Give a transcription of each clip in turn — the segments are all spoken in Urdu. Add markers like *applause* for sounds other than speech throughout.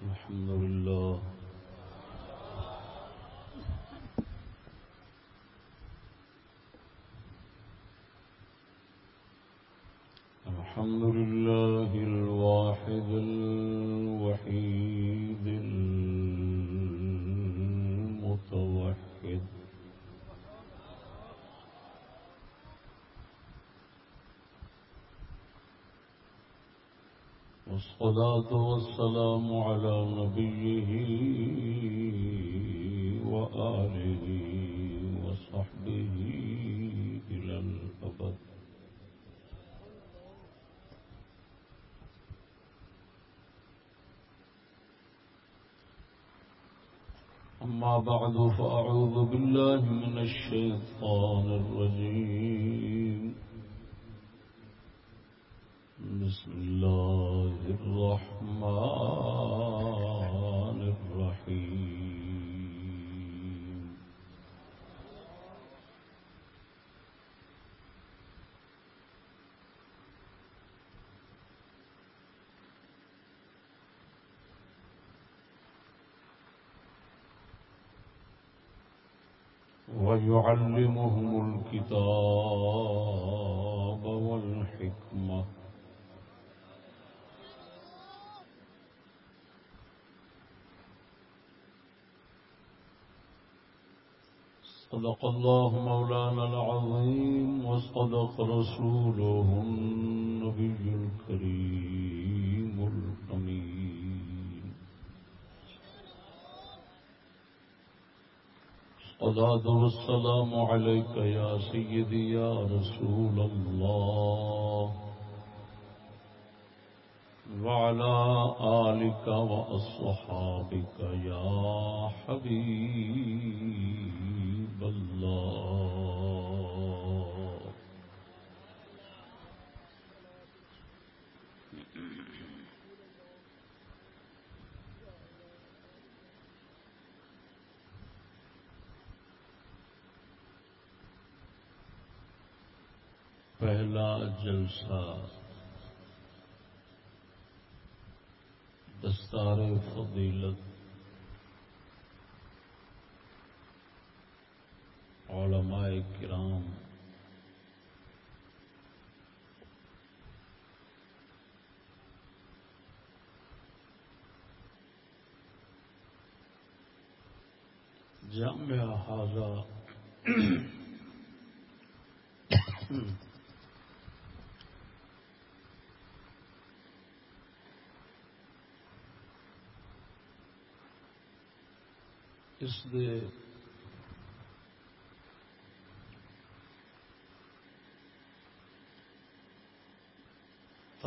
الحمد لله والصلاة والسلام على نبيه وآله وصحبه إلى الأبد. أما بعد فأعوذ بالله من الشيطان الرجيم. صدق الله مولانا العظيم وصدق رسوله النبي الكريم الأمين. الصلاة والسلام عليك يا سيدي يا رسول الله. وعلى آلك وأصحابك يا حبيب. پہلا جلسہ۔ دستار فضیلت۔ علماء کرام۔ جامعہ حاضہ۔ اس دے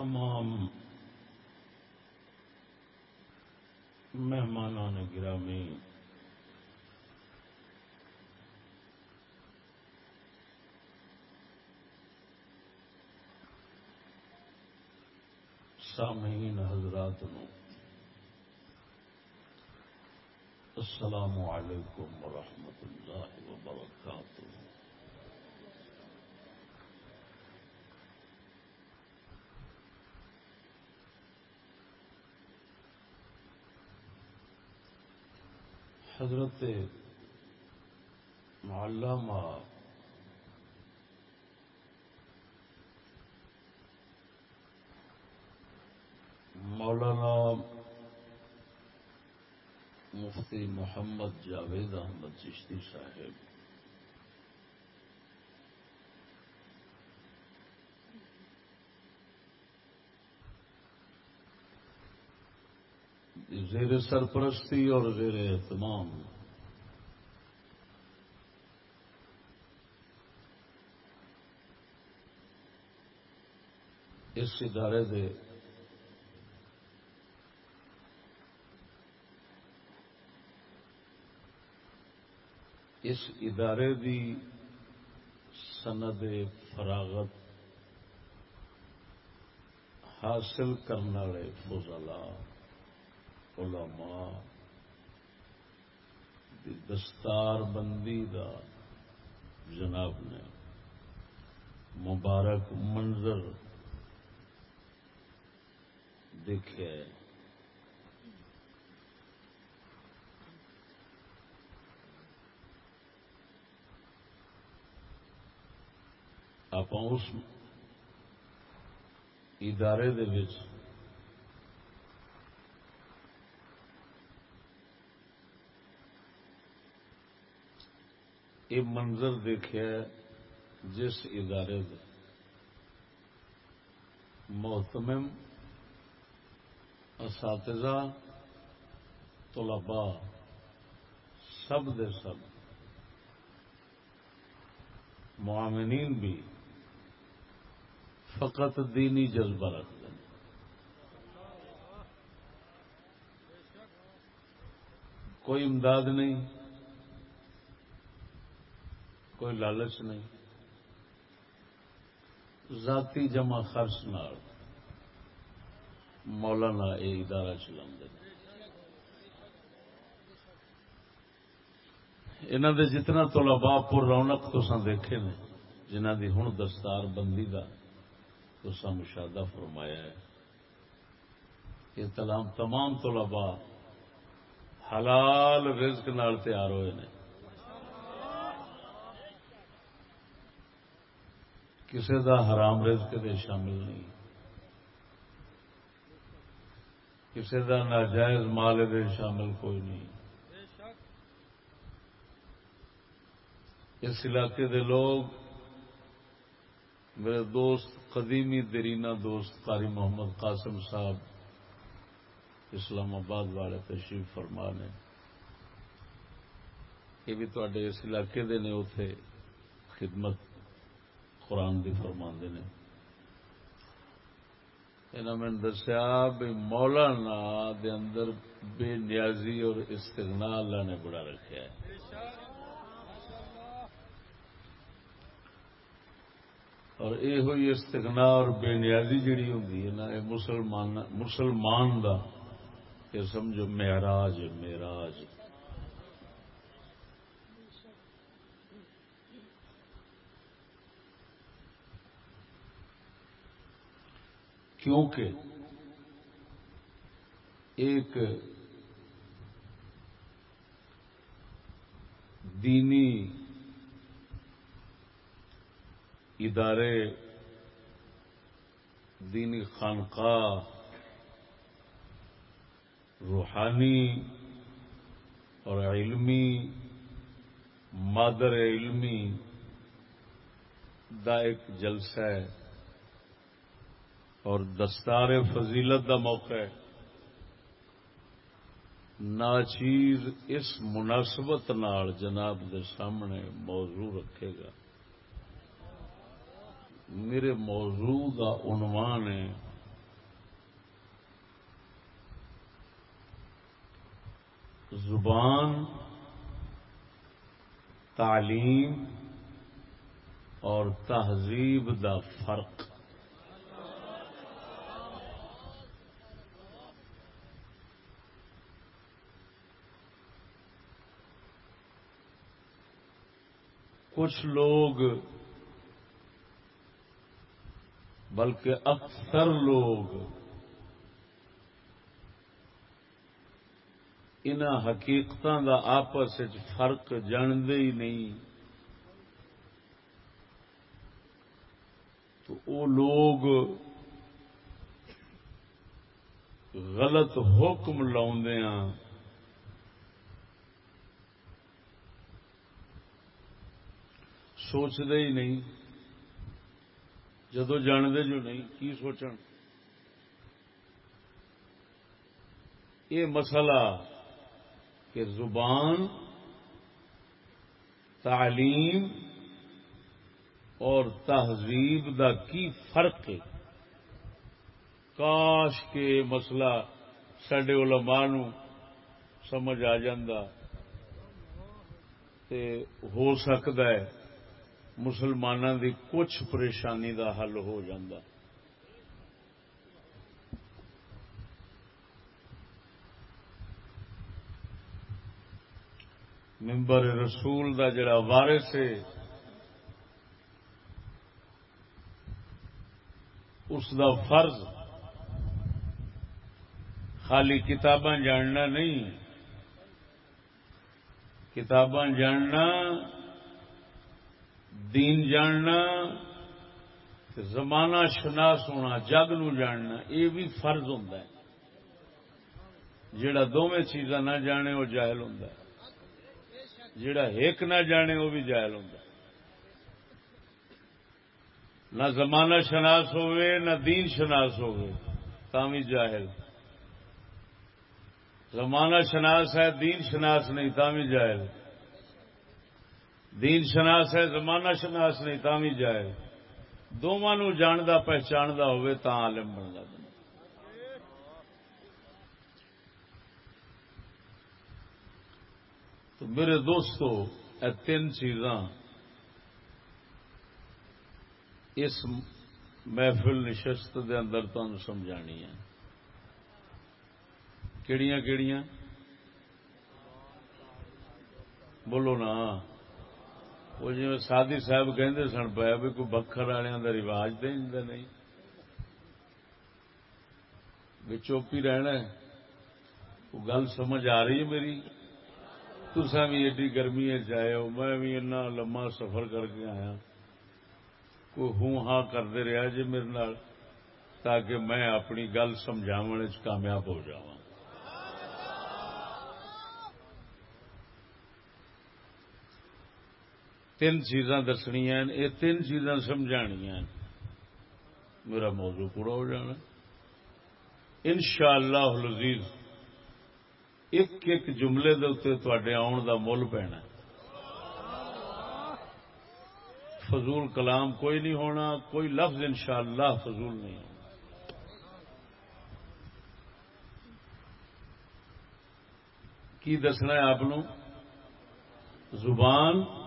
تمام مہمانان گرامی سامعین حضرات نو السلام علیکم ورحمۃ اللہ وبرکاتہ۔ حضرت علامہ مولانا مفتی محمد جاوید احمد چشتی صاحب زیر سرپرستی اور زیر اہتمام۔ اس ادارے دے اس ادارے دی سند فراغت حاصل کرنے والے فضلا علماء دی دستار بندی دا جناب نے مبارک منظر دیکھے آپ اس ادارے دے وچ یہ منظر دیکھا جس ادارے دے۔ محتمم، اساتذہ، طلباء، سب دے سب۔ معامنین بھی فقط دینی جذبہ رکھتے ہیں۔ کوئی امداد نہیں۔ کوئی لالچ نہیں۔ ذاتی جمع خرچ نال مولانا یہ ادارہ چلا دے جتنا طلباء پر رونق تو دیکھے نے جنہ دی ہوں دستار بندی کا تو مشاہدہ فرمایا ہے۔ یہ تلام تمام طلباء حلال رزق نال تیار ہوئے نے۔ کسی دا حرام رزق دے شامل نہیں۔ کسی دا ناجائز مال دے شامل کوئی نہیں۔ اس علاقے دے لوگ میرے دوست، قدیمی درینا دوست قاری محمد قاسم صاحب اسلام آباد والے تشریف فرما نے۔ یہ بھی تے اس علاقے دے نے اتے خدمت قرآن دی فرما نے۔ انہوں نے دسیا بھی مولانا دے اندر بے نیازی اور استغنا اللہ نے بڑا رکھا ہے۔ اور یہ ہوئی استغنا اور بے نیازی جڑی ہوتی ہے نا یہ مسلمان مسلمان دا یہ سمجھو، معراج معراج۔ کیونکہ ایک دینی ادارے، دینی خانقاہ، روحانی اور علمی، مادر علمی دا ایک جلسہ ہے۔ اور دستار فضیلت دا موقع ہے۔ ناچیز اس مناسبت نال جناب دے سامنے موضوع رکھے گا۔ میرے موضوع کا عنوان ہے۔ زبان، تعلیم اور تہذیب دا فرق۔ کچھ لوگ، بلکہ اکثر لوگ ان حقیقت کا آپس فرق جانتے ہی نہیں۔ تو وہ لوگ غلط حکم لاؤ سوچتے ہی نہیں جدو جانتے جو نہیں کی سوچن یہ مسئلہ کہ زبان تعلیم اور تہذیب دا کی فرق ہے کاش کے مسئلہ سڈے علماء نو سمجھ آ ہو سکتا ہے مسلمانوں کی کچھ پریشانی کا حل ہو جاتا ممبر رسول دا جڑا وارث ہے، اس دا فرض خالی کتاباں جاننا نہیں۔ کتاباں جاننا دین جاننا، زمانہ شناس ہونا جگ نو جاننا، یہ بھی فرض ہوں جڑا دونوں چیزاں نہ جانے، وہ جاہل ہوں جڑا ایک نہ جانے، وہ بھی جاہل ہوں نہ زمانہ شناس ہوئے نہ دین شناس ہوئے تامی جاہل۔ زمانہ شناس ہے، دین شناس نہیں تامی جاہل۔ دین شناس ہے، زمانہ شناس نہیں تامی جاہل دونوں جاندا، پہچاندا ہوئے تا عالم بنتا تو میرے دوستو، اے تین چیزاں اس محفل نشست دے اندر تمہیں سمجھانی ہے کیڑیاں کیڑیاں؟ بولو نا۔ وہ جی سادی صاحب کہندے سن پایا بھی کوئی بکھر والوں کا رواج تو نہیں بھی چوپی رہنا وہ گل سمجھ آ رہی ہے میری تسا بھی ایڈی گرمی چاہے ہو میں بھی اتنا لما سفر کر کے آیا کوئی ہوں ہاں کرتے رہا جی میرے نال تاکہ میں اپنی گل سمجھاو کامیاب ہو جا تین چیزاں دسنیا یہ تین چیزاں سمجھانیا میرا موضوع پورا ہو جانا۔ ان شاء اللہ لذیذ ایک ایک جملے دے تے آن دا مل پینا۔ فضول کلام کوئی نہیں ہونا، کوئی لفظ انشاءاللہ فضول نہیں ہونا۔ کی دسنا ہے آپ زبان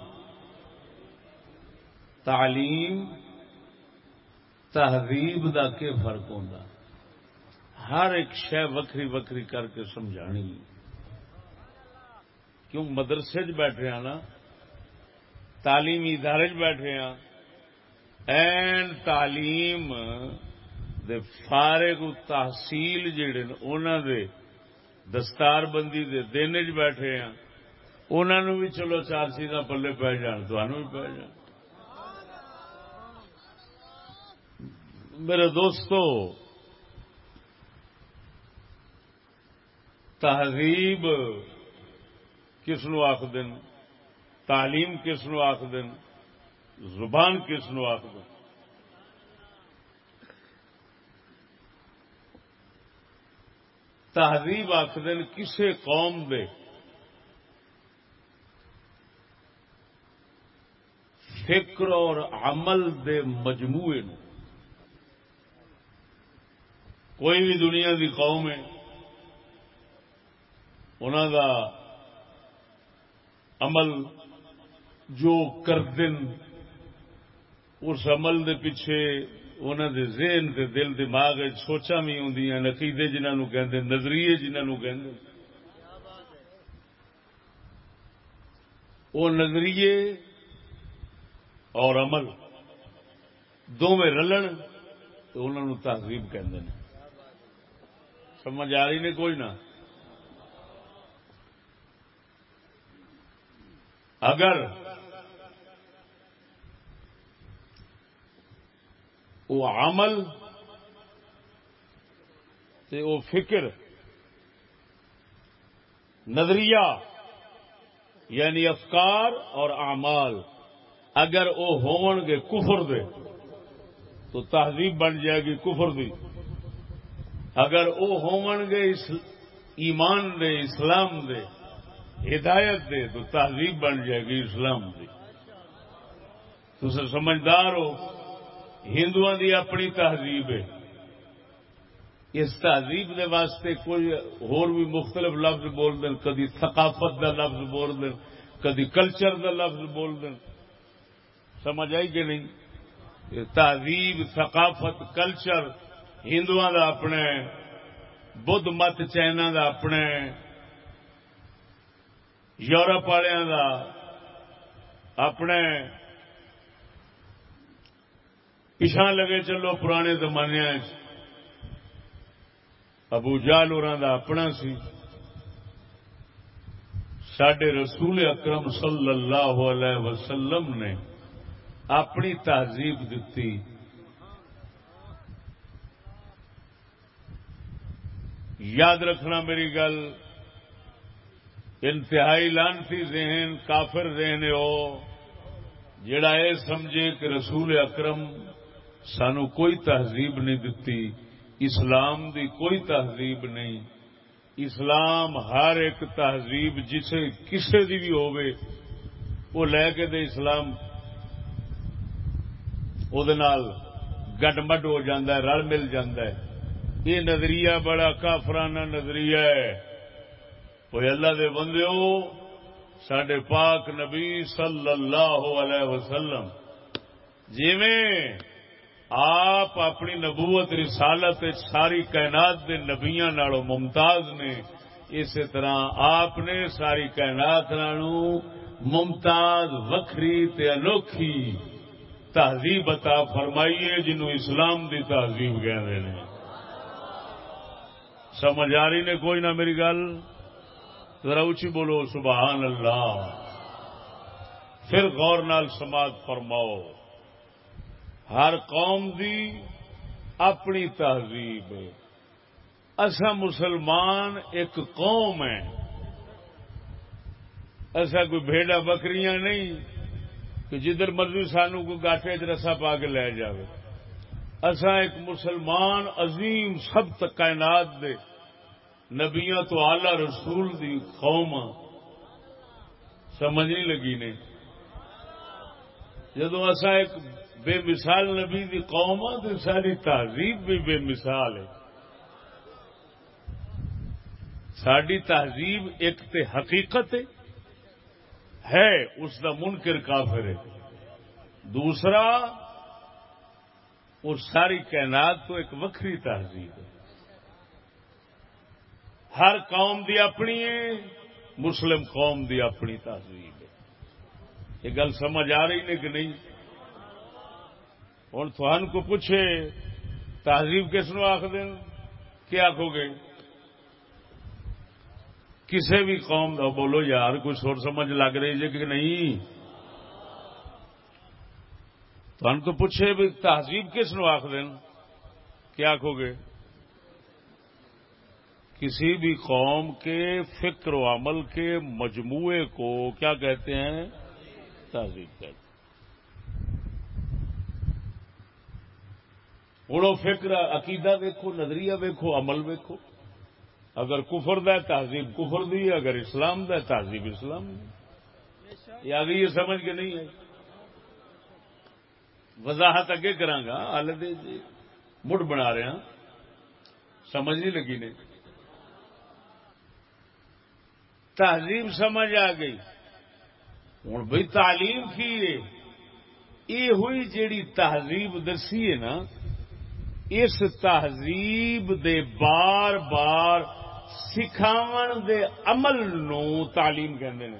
تعلیم تہذیب دا کے فرق ہوتا ہر ایک شہ وکری وکری کر کے سمجھانی۔ کیوں مدرسے چ بیٹھے ہیں نا، تعلیمی ادارے بیٹھے ہیں این تعلیم دے فارغ تحصیل جڑے انہوں دے دستار بندی دے دن چ بیٹھے ہیں انہوں بھی چلو چار چیزاں پلے پی جان بھی پی جان۔ میرے دوستو، تہذیب کس نو آخ دن؟ تعلیم کس نو آخ دن؟ زبان کس نو آخ دن؟ تہذیب آخ دن کسے قوم دے؟ فکر اور عمل دے مجموعے نو۔ کوئی بھی دنیا دی قوم ہے انہوں کا عمل جو کردن، اس عمل دے پیچھے انہوں دے ذہن دے دل دماغ سوچا بھی ہوں نقیدے جنہوں کہ نظریے جنہوں کہ وہ نظریے اور عمل دونوں رلن، تو انہوں تہذیب کہ سمجھ آ رہی نہیں کوئی نہ۔ اگر وہ عمل تے وہ فکر، نظریہ یعنی افکار اور اعمال اگر وہ ہون گے کفر دے، تو تہذیب بن جائے گی کفر دی۔ اگر وہ ہون گے ایمان دے، اسلام دے، ہدایت دے، تو تہذیب بن جائے گی اسلام کی تو سمجھدار ہو ہندو دی اپنی تہذیب ہے۔ اس تہذیب دے واسطے کوئی اور بھی مختلف لفظ بول دیں کدی ثقافت دا لفظ بول دیں کدی کلچر دا لفظ بول دیں سمجھ آئی کہ نہیں؟ تہذیب، ثقافت، کلچر ہندو دا اپنے، بدھ مت چائنا دا اپنے، یورپ والوں کا اپنے۔ پچھا لگے چلو پرانے زمانے ابو جال اور اپنا سی۔ سڈے رسول اکرم صلی اللہ علیہ وسلم نے اپنی تہذیب دیتی یاد رکھنا میری گل، انتہائی لانتی ذہن کافر ذہن ہو جڑا یہ سمجھے کہ رسول اکرم سانو کوئی تہذیب نہیں دتی، اسلام دی کوئی تہذیب نہیں۔ اسلام ہر ایک تہذیب جسے کسے دی بھی ہوئے وہ لے کے دے اسلام گڈ مڈ ہو ہے، رل مل ہے۔ یہ نظریہ بڑا کافرانہ نظریہ ہے۔ وہ اللہ دے بندے سڈے پاک نبی صلی اللہ علیہ وسلم، جیویں آپ اپنی نبوت، رسالت ساری کائنات دے نبیاں نالوں ممتاز نے، اسی طرح آپ نے ساری کائنات نالوں ممتاز وکری تے انوکھی تہذیب عطا فرمائیے جنہوں اسلام دی تہذیب کہتے ہیں۔ سمجھ آ رہی نے کوئی نہ میری گل۔ ذرا اچھی بولو، سبحان اللہ۔ پھر غور نال سماعت فرماؤ۔ ہر قوم دی اپنی تہذیب اصا مسلمان ایک قوم ہے ایسا کوئی بھیڑا بکریاں نہیں کہ جدھر مرضی سانو کوئی گاٹے چ رسا پا کے لے جائے اصا ایک مسلمان عظیم سب تک کائنات دے نبیاں تو آلہ رسول دی قوم سمجھ نہیں لگی نے۔ جدو اصا ایک بے مثال نبی دی قوم تو ساری تہذیب بھی بے مثال ہے۔ ساری تہذیب ایک تے حقیقت ہے۔ ہے، اس کا منکر کافر ہے۔ دوسرا وہ ساری کائنات تو ایک وکری تہذیب ہے۔ ہر قوم دی اپنی ہے، مسلم قوم دی اپنی تہذیب ہے۔ یہ گل سمجھ آ رہی نے کہ نہیں؟ ہوں تھان کو پوچھے، تہذیب کس نو آخ دین کیا آخو گے؟ کسی بھی قوم کا بولو، یار، کوئی سور سمجھ لگ رہی ہے کہ نہیں؟ تھان کو پوچھے بھی تہذیب کس نو آخ دین؟ کیا آخو گے؟ کسی بھی قوم کے فکر و عمل کے مجموعے کو کیا کہتے ہیں؟ تہذیب کہتے ہیں۔ ہوں فکر، عقیدہ ویکو نظریہ ویکو عمل ویکو اگر کفر دا تہذیب کفر دی اگر اسلام دا تہذیب اسلام دی یہ آگے یہ سمجھ کے نہیں ہے وضاحت اگے کرانگا ہال دے جی مڑ بنا رہے ہیں سمجھ نہیں لگی نے۔ تہذیب سمجھ آ گئی۔ ہوں بھائی تعلیم کی یہ ہوئی جیڑی تہذیب دسی ہے نا، اس تہذیب دے بار بار سکھاو دے عمل نو تعلیم کہندے نے۔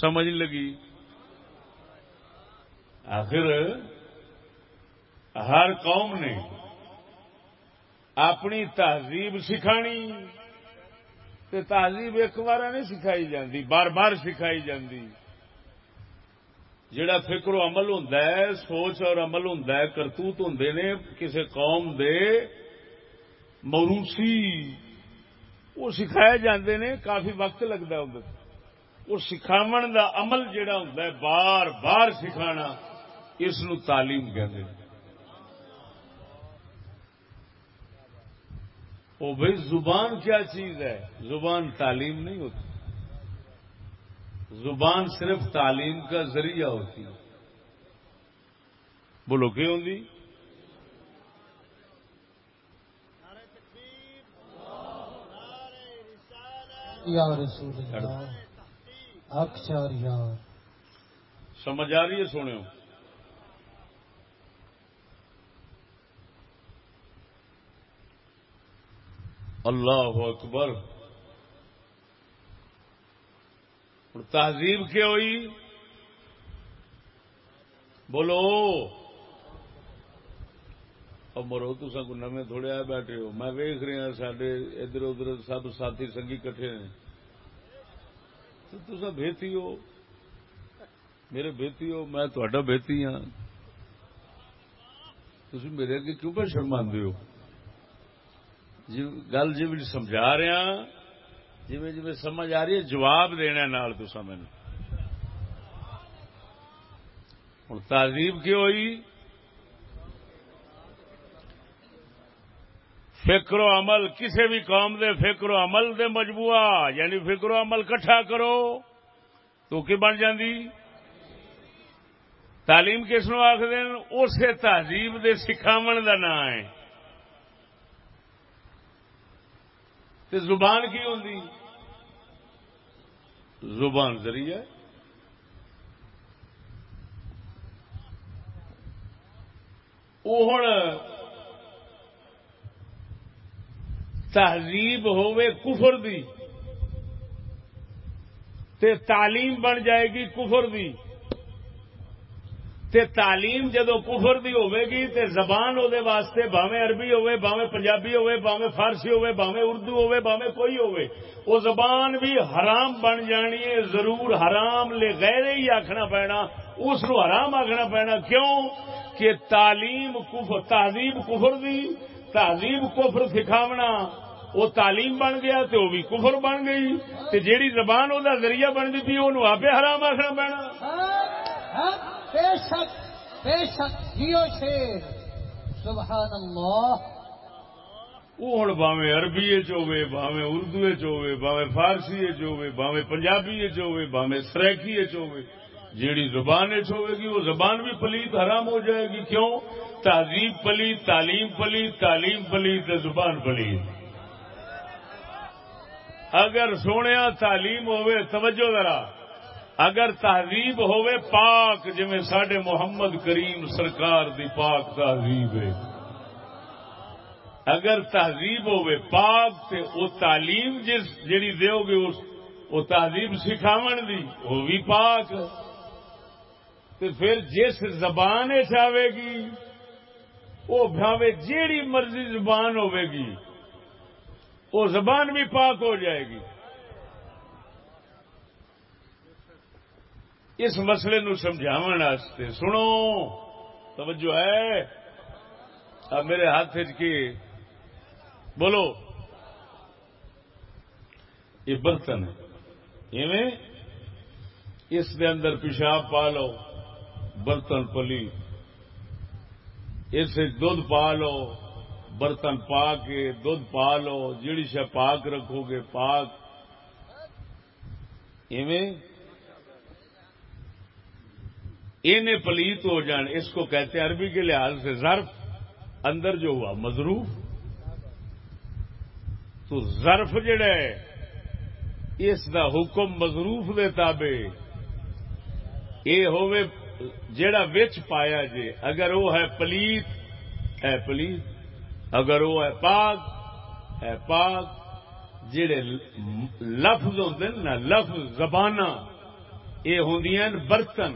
سمجھ لگی؟ آخر ہر قوم نے اپنی تہذیب سکھانی تے تہذیب ایک بار نہیں سکھائی جاندی، بار بار سکھائی جاندی۔ جڑا فکر و عمل ہوں سوچ اور عمل ہوں کرتوت ہوں نے کسی قوم دے موروسی وہ سکھائے جاندے نے، کافی وقت لگتا ہوں وہ سکھاو دا عمل جڑا ہوں بار بار سکھانا۔ اس نو تعلیم کہتے وہ بھائی زبان کیا چیز ہے؟ زبان تعلیم نہیں ہوتی۔ زبان صرف تعلیم کا ذریعہ ہوتی ہے۔ بولو کی ہوں سمجھ آ رہی ہے سونے اللہ اکبر۔ تہذیب کیا ہوئی؟ بولو۔ مرو تو سب نمے تھوڑے آئے بیٹھے ہو۔ میں ویخ رہا ہاں، سڈے ادھر ادھر سب ساتھی سنگھی کٹھے نے تو بےتی ہو۔ میرے بےتی ہو، میں تھوڑا بےتی ہاں۔ تھی میرے اگے کیوں پہ شرما ہو؟ جی گل جی سمجھا رہا ہاں۔ جی جی سمجھ آ رہی ہے، جواب دینا نال تو سمجھ ہوں تہذیب کی ہوئی؟ فکر و عمل کسی بھی قوم دے فکر و عمل دے مجموعہ یعنی فکر و عمل کٹھا کرو تو کی بن جاندی؟ تعلیم کس نو آخ دین اسے تہذیب دے سکھاو دا نام ہے۔ تے زبان کی ہوں زبان ذریعہ وہ ہوں تہذیب ہوے کفر دی تے تعلیم بن جائے گی کفر دی۔ تے تعلیم جدو کفر دی ہوے گی تے زبان او دے واسطے باویں عربی ہوے باویں پنجابی ہوے باویں فارسی ہوے باویں اردو ہوے باویں کوئی ہوے، او زبان بھی حرام بن جانی ہے، ضرور حرام لے غیر ہی آکھنا پینا، اس نو حرام آکھنا پینا، کیوں؟ کہ تعلیم کفر، تہذیب کفر دی، تہذیب کفر سکھاونا وہ تعلیم بن گیا تو وہ بھی کفر بن گئی، تے جیڑی زبان وہ ذریعہ بن گئی تھی وہ آپ حرام آخنا پینا۔ بے شک بے شک جیو شیر. سبحان اللہ. وہ ہوں باوے عربی چوے باوے اردو چوے باوے فارسی چوے باوے پنجابی چوے باوے سریکی چوے جیڑی زبان ہوے گی، وہ زبان بھی پلیت حرام ہو جائے گی. کیوں؟ تہذیب پلیت، تعلیم پلیت تعلیم پلیت زبان پلیت. اگر سونے تعلیم ہوے توجہ ذرا. اگر تہذیب ہوے پاک جی سڈے محمد کریم سرکار دی پاک تہذیب ہے۔ اگر تہذیب ہوے پاک، تے او تعلیم جس جیڑی دیو گے، اس وہ تہذیب سکھاو دی وہ بھی پاک۔ تے پھر جس زبان چاہے گی وہ بھاوے جیڑی مرضی زبان ہوے گی وہ زبان بھی پاک ہو جائے گی۔ اس مسئلے نو سمجھا سنو۔ توجہ ہے؟ اب میرے ہاتھ کی؟ بولو۔ یہ برتن ہے۔ اس کے اندر پیشاب پا لو، برتن پلی۔ اس دھد پا لو، برتن پا کے دھد پا لو۔ جڑی شا پاک رکھو گے، پاک۔ ایویں پلیت ہو جان، اس کو کہتے ہیں عربی کے لحاظ سے ظرف، اندر جو ہوا، مضروف. تو ظرف جڑا ہے، اس دا حکم مضروف دے تابے یہ جڑا وچ پایا جے، اگر وہ ہے پلیت ہے پلیت. اگر وہ ہے پاک ہے پاک. جڑے لفظ ہوتے نا، لفظ زبان یہ ہوں برتن.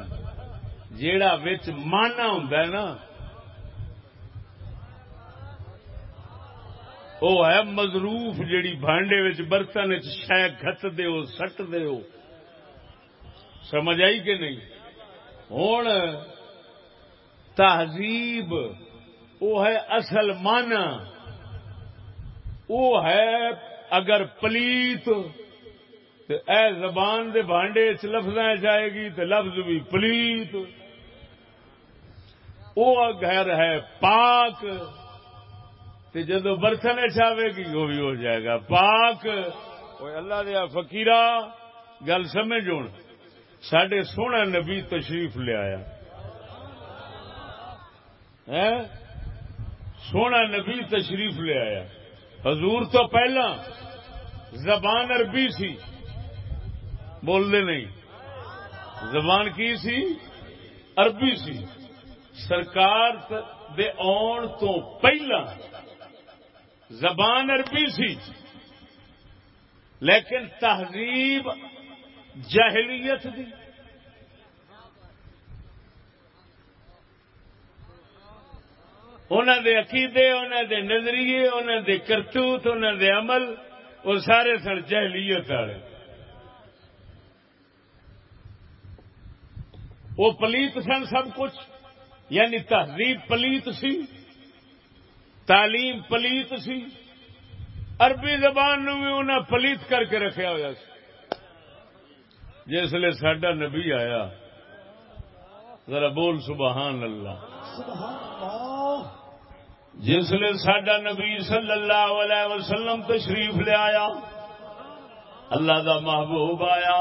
جیڑا وچ مانا ہوں نا وہ ہے مضروف جیڑی بانڈے وچ برتن شہ گت دو سٹ دو سمجھ آئی کہ نہیں؟ ہوں تہذیب وہ ہے اصل مانا۔ وہ ہے اگر پلیت اے زبان دے بانڈے چ لفظ جائے گی تو لفظ بھی پلیت۔ وہ گھر ہے پاک جدو برتن چاہے گی وہ بھی ہو جائے گا۔ پاک۔ اللہ دیا فکیرا گل سمجھ سڈے سونا نبی تشریف لیا سونا نبی تشریف لے آیا۔ حضور تو پہلا زبان عربی سی۔ بولنے نہیں۔ زبان کی سی؟ عربی سی۔ سرکار دے آن تو پہلا زبان عربی سی۔ لیکن تہذیب جہلیت دی۔ انہوں دے عقیدے انہوں دے نظریے انہوں دے کرتوت انہوں دے عمل، وہ سارے سن جہلیت والے۔ وہ پلیت سن سب کچھ۔ یعنی تہذیب پلیت سی، تعلیم پلیت سی، عربی زبان نو بھی انہیں پلیت کر کے رکھا ہوا جسے سڈا نبی آیا، ذرا بول سبحان اللہ۔ جسے سڈا نبی صلی اللہ علیہ وسلم تشریف لے آیا، اللہ دا محبوب آیا،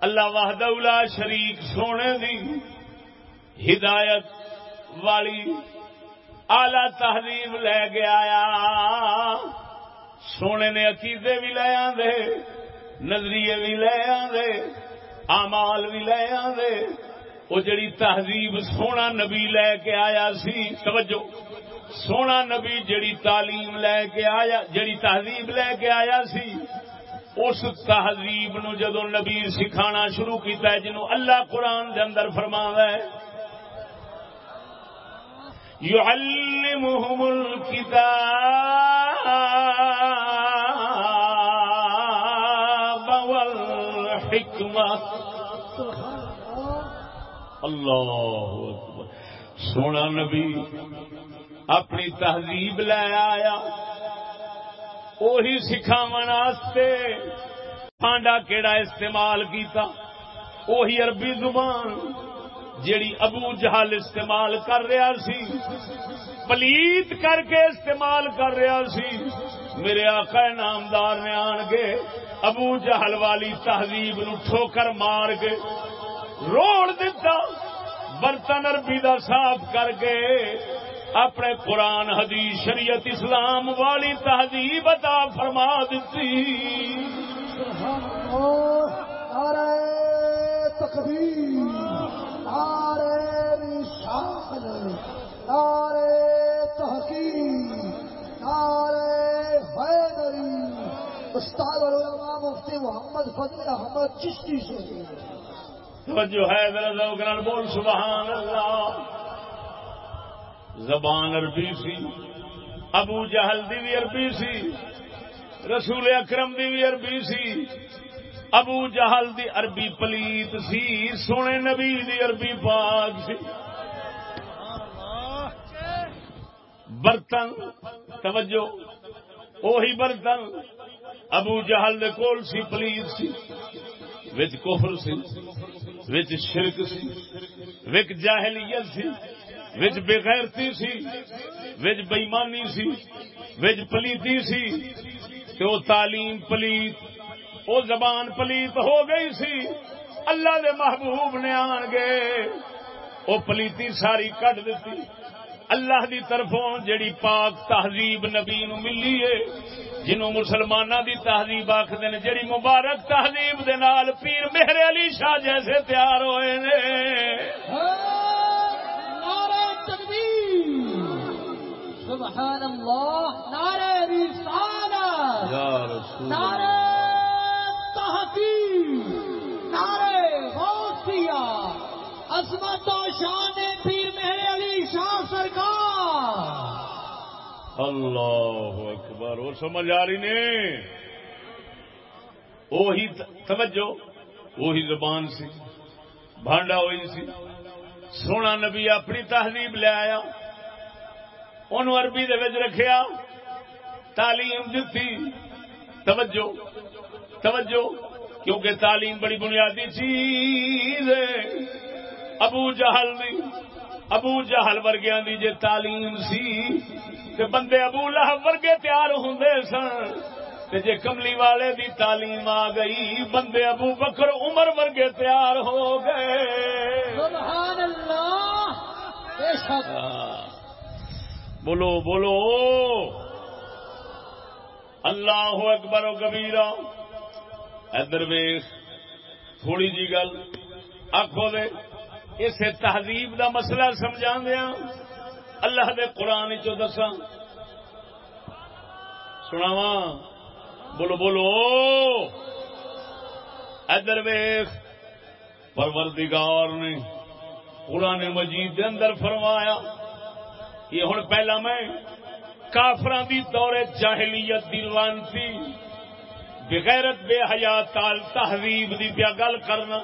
اللہ واہد شریک سونے دی ہدایت والی آلہ تحریم لے کے آیا۔ سونے نے عقیدے بھی لے آدھے نظریے بھی لے آدھے آمال بھی لے آدھے وہ جڑی تہذیب سونا نبی لے کے آیا سی، توجہ، سونا نبی جڑی تعلیم لے کے آیا، جڑی تہذیب لے کے آیا سی، اس تہذیب نو جدو نبی سکھانا شروع کیتا ہے، جنو اللہ قرآن دے اندر فرما ہے يعلمهم الكتاب والحكمة. اللہ سونا نبی، اپنی تہذیب لے آیا وہی سکھاوتے پانڈا کیڑا استعمال کیتا وہی عربی زبان جیڑی ابو جہل استعمال کر رہا سی پلیت کر کے استعمال کر رہا سی، میرے آقا نامدار نے آن کے ابو جہل والی تہذیب نو ٹھوکر مار کے روڑ دیتا برتن اربی دا صاف کر کے اپنے قرآن، حدیث، شریعت، اسلام والی تہذیب عطا فرما دیتی تکبیر نعرے رسال نعرے تحقیق نعرے حیدری استاد العلماء مفتی محمد فضل احمد چشتی سے۔ توجہ ہے ذرا بول، سبحان اللہ۔ زبان عربی سی، ابو جہل دی بھی عربی سی، رسول اکرم دی بھی عربی سی، ابو جہل دی عربی پلیت سی، سونے نبی دی عربی پاک سی۔ برتن، توجہ وہی برتن ابو جہل دے کول سی پلیت سی، وچ کفر سی، وچ شرک سی، وچ جاہلیت سی، وچ بغیرتی سی، وچ بےمانی سی، وچ پلیتی سی تو تعلیم پلیت وہ زبان پلیت ہو گئی سی، اللہ دے محبوب نے آن گے وہ پلیتی ساری کٹ دیتی۔ اللہ دی طرفوں جڑی پاک تہذیب نبی نو ملی ہے جنوں مسلمانہ دی تہذیب آخر نے جڑی مبارک تہذیب دے نال پیر مہر علی شاہ جیسے تیار ہوئے نے۔ سبحان اللہ نعرہ یا رسول نعرہ تحقیق۔ نعرہ غوثیہ۔ عظمت و شان پیر مہر علی شاہ سرکار! اللہ اکبر وہ سمجھ آ رہی نے؟ وہی توجہ وہی زبان سی، بھانڈا ہوئی سی۔ سونا نبی اپنی تہذیب لے آیا ان عربی دے وچ رکھیا، تعلیم دیتی توجہ توجہ، کیونکہ تعلیم بڑی بنیادی چیز ہے۔ ابو جہل دی ابو جہل ورگیاں دی جے تعلیم سی تے بندے ابو لہب ورگے تیار ہوندے سن تے جے کملی والے دی تعلیم آ گئی بندے ابو بکر عمر ورگے تیار ہو گئے۔ سبحان اللہ! بے شک بولو بولو۔ اللہ اکبر و کبیرا ادر ویخ تھوڑی جی گل آخو دے۔ اسے تہذیب دا مسئلہ سمجھا دیا ہاں۔ اللہ دے قرآن چو دسا سناوا بولو بولو۔ ادر ویخ پروردگار نے قرآن مجید دے اندر فرمایا، یہ ہوں پہلا میں کافران دی دور جاہلیت دی لانتی، بغیرت بے حیات تال تہذیب دی پیا گل کرنا۔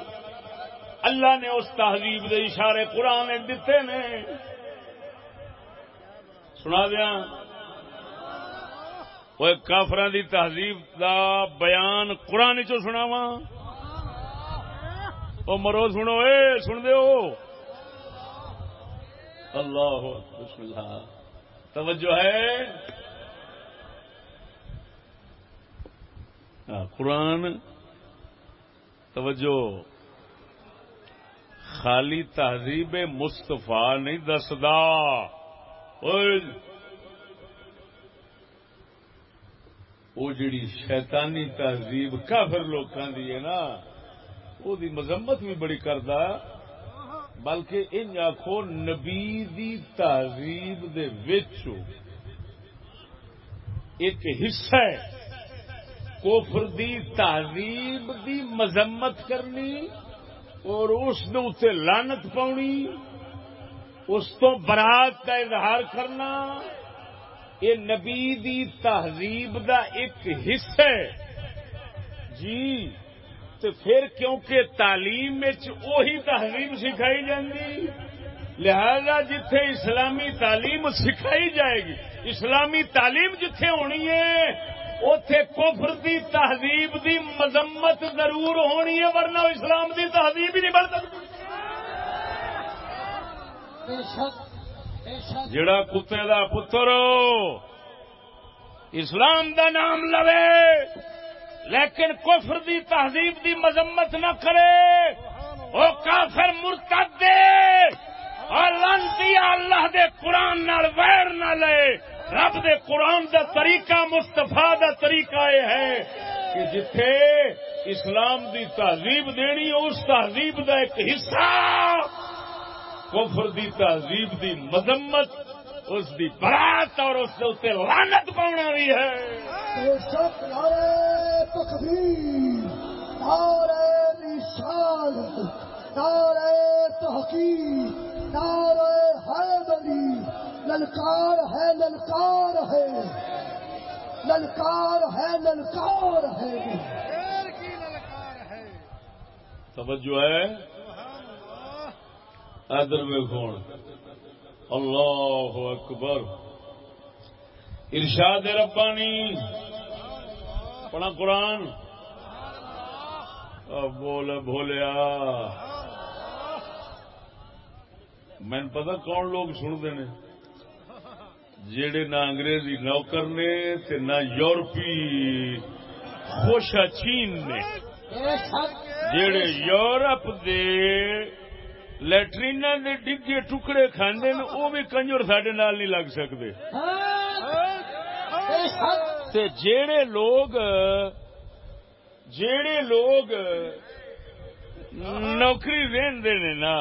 اللہ نے اس تہذیب دے اشارے قرآن دیتے نے۔ سنا دیا۔ وہ کافر دی تہذیب دا بیان قرآن چو سناوا وہ مرو سنو، اے سن دیو۔ اللہ بسم اللہ۔ توجہ ہے۔ ہاں، قرآن، توجہ۔ خالی تہذیب مستفا نہیں دسدا وہ جڑی شیطانی تہذیب کافر لوکاں دی ہے نا، وہ دی مذمت بھی بڑی کردا بلکہ ان آخو نبی دی تہذیب دے وچ ایک حصہ ہے۔ کوفر دی تہذیب دی مذمت کرنی۔ اور اس اتنے لانت پاؤنی، اس تو برات کا اظہار کرنا، یہ نبی دی تہذیب دا ایک حصہ ہے۔ جی تو پھر کیونکہ تعلیم وہی تہذیب سکھائی جاندی، لہذا جتھے اسلامی تعلیم سکھائی جائے گی، اسلامی تعلیم جتھے ہونی ہے اتے کفر دی تہذیب دی مذمت ضرور ہونی ہے، ورنہ اسلام دی تہذیب ہی نہیں بڑھ سکتی۔ جڑا کتے دا پتر اسلام دا نام لوے، لیکن کفر دی تہذیب دی مذمت نہ کرے وہ کافر مرتد دے، اور لانتی اللہ دے قرآن نال ویر نہ لے۔ رب دے قرآن دا طریقہ مستفا دا طریقہ یہ ہے کہ جتھے اسلام دی تہذیب دینی، اس تہذیب دا ایک حصہ، کفر دی تہذیب دی مذمت، اس دی برات اور اس کے لانت پاؤنا بھی ہے۔ تحقیق نعرہ حیدری للکار ہے للکار ہے۔ للکار ہے للکار ہے۔ توجہ ہے؟ ادر میں کون اللہ اکبر۔ ارشاد ربانی۔ پڑا قرآن۔ بول بولیا میں پتا کون لوگ سنتے ہیں؟ جڑے نہ انگریزی نوکر نے تے نہ یورپی خوشا چین نے۔ جڑے یورپ دے لٹرین دے ڈگے ٹکڑے کھانے وہ بھی کنجر سڈے نال نہیں لگ سکتے تے جڑے لوگ جڑے لوگ نوکری دے نے نا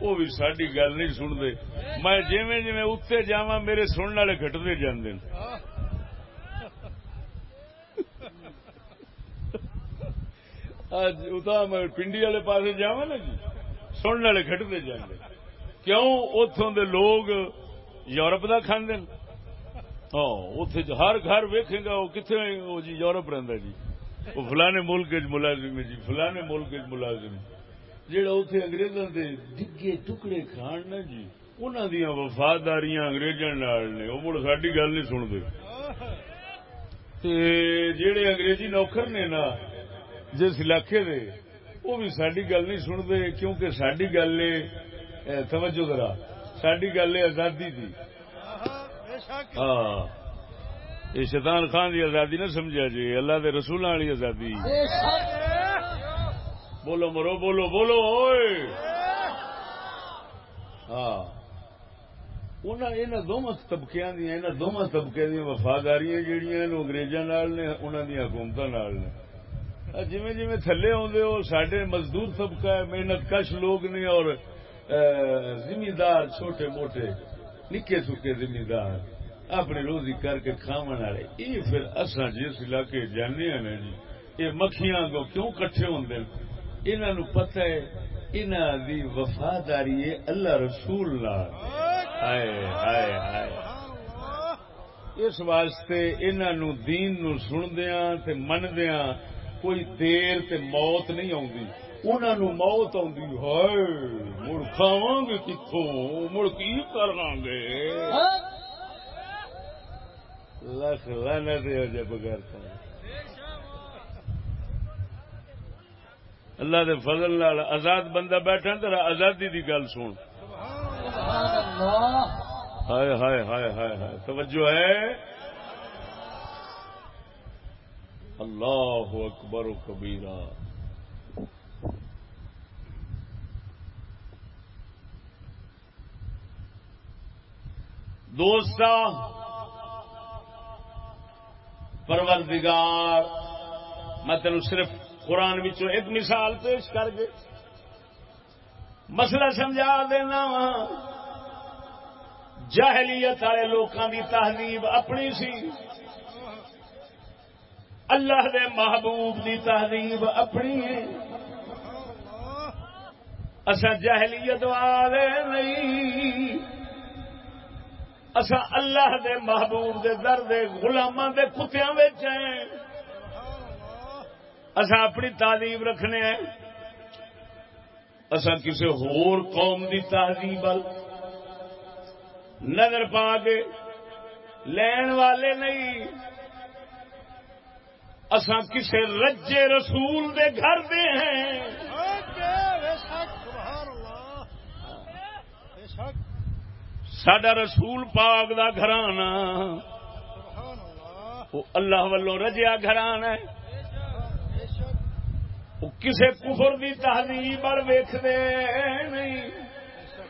وہ بھی ساری گل نہیں سنتے۔ میں جی جی اتنے جا میرے سننے والے گٹتے جانے میں پنڈی والے پاس جا نا جی؟ سننے والے گٹتے جانے کیوں؟ اتوں دے لوگ یورپ کا کھانے ہاں اتے ہر گھر ویکے گا، وہ کتنے وہ جی یورپ رہتا جی۔ وہ فلانے ملک ملازم جی فلانے ملک ملازم جہاں اتے اگریزوں کے ڈگے ٹکڑے کھان نا جی انہوں دیا وفاداریاں اگریزوں نے وہ مڑ ساری گل نہیں سنتے جہے انگریزی نوکر نے نا، جس علاقے دے وہ بھی ساری گل نہیں سنتے کیونکہ ساری گل توجہ ذرا ساری گل آزادی دی۔ ہاں یہ شیطان خان دی آزادی نہ سمجھا جی اللہ دے رسول والی آزادی۔ بولو مرو، بولو بولو ہوئے ہاں۔ دونوں طبقے دیا دونوں طبقے دیا وفاداریاں جہیا اگریزاں نے انہوں نے۔ حکومت جی جی تھلے آدھے ہو سڈے مزدور طبقہ ہے، محنت کش لوگ نے اور زمیندار چھوٹے موٹے، نکے سکے زمیندار اپنی روزی کر کے کھاو والے۔ یہ پھر اصا جس علاقے جانے ہیں جی یہ مکھیاں کو کیوں کٹھے ہوں انہوں پتہ ہے انہوں دی وفاداری ہے اللہ رسول اس واسطے انہوں دین نو سندیا مندیا کوئی دیر تے موت نہیں آتی انہوں موت آتی ہے مڑ کھاوا گے کتوں مڑ کی کر گے؟ لکھ لانا دے ہو جائے بغیر اللہ دے فضل نال آزاد بندہ بیٹھا تیرا آزادی دی گل سن۔ ہائے ہائے ہائے ہائے ہائے۔ توجہ ہے؟ اللہ اکبر و کبیرہ۔ دوست پروردگار میں تین صرف قرآن ایک مثال پیش کر کے مسئلہ سمجھا دینا وا۔ جہلیت والے لوگوں کی تہذیب اپنی سی۔ اللہ دے محبوب دی تہذیب اپنی ہے۔ اصا جہلیت والے نہیں۔ اصا اللہ دے محبوب دے درد گلاما دے کتیا اصا اپنی تعلیم رکھنے ہیں۔ اصا کسی ہور قوم دی تہذیب نظر پا کے لین والے نہیں۔ اصا کسی رجے رسول دے گھر دے ہیں۔ سڈا رسول پاک دا گھرانا وہ اللہ ولو رجیا گھرانا وہ کسے کفر دی تہذیب پر نہیں۔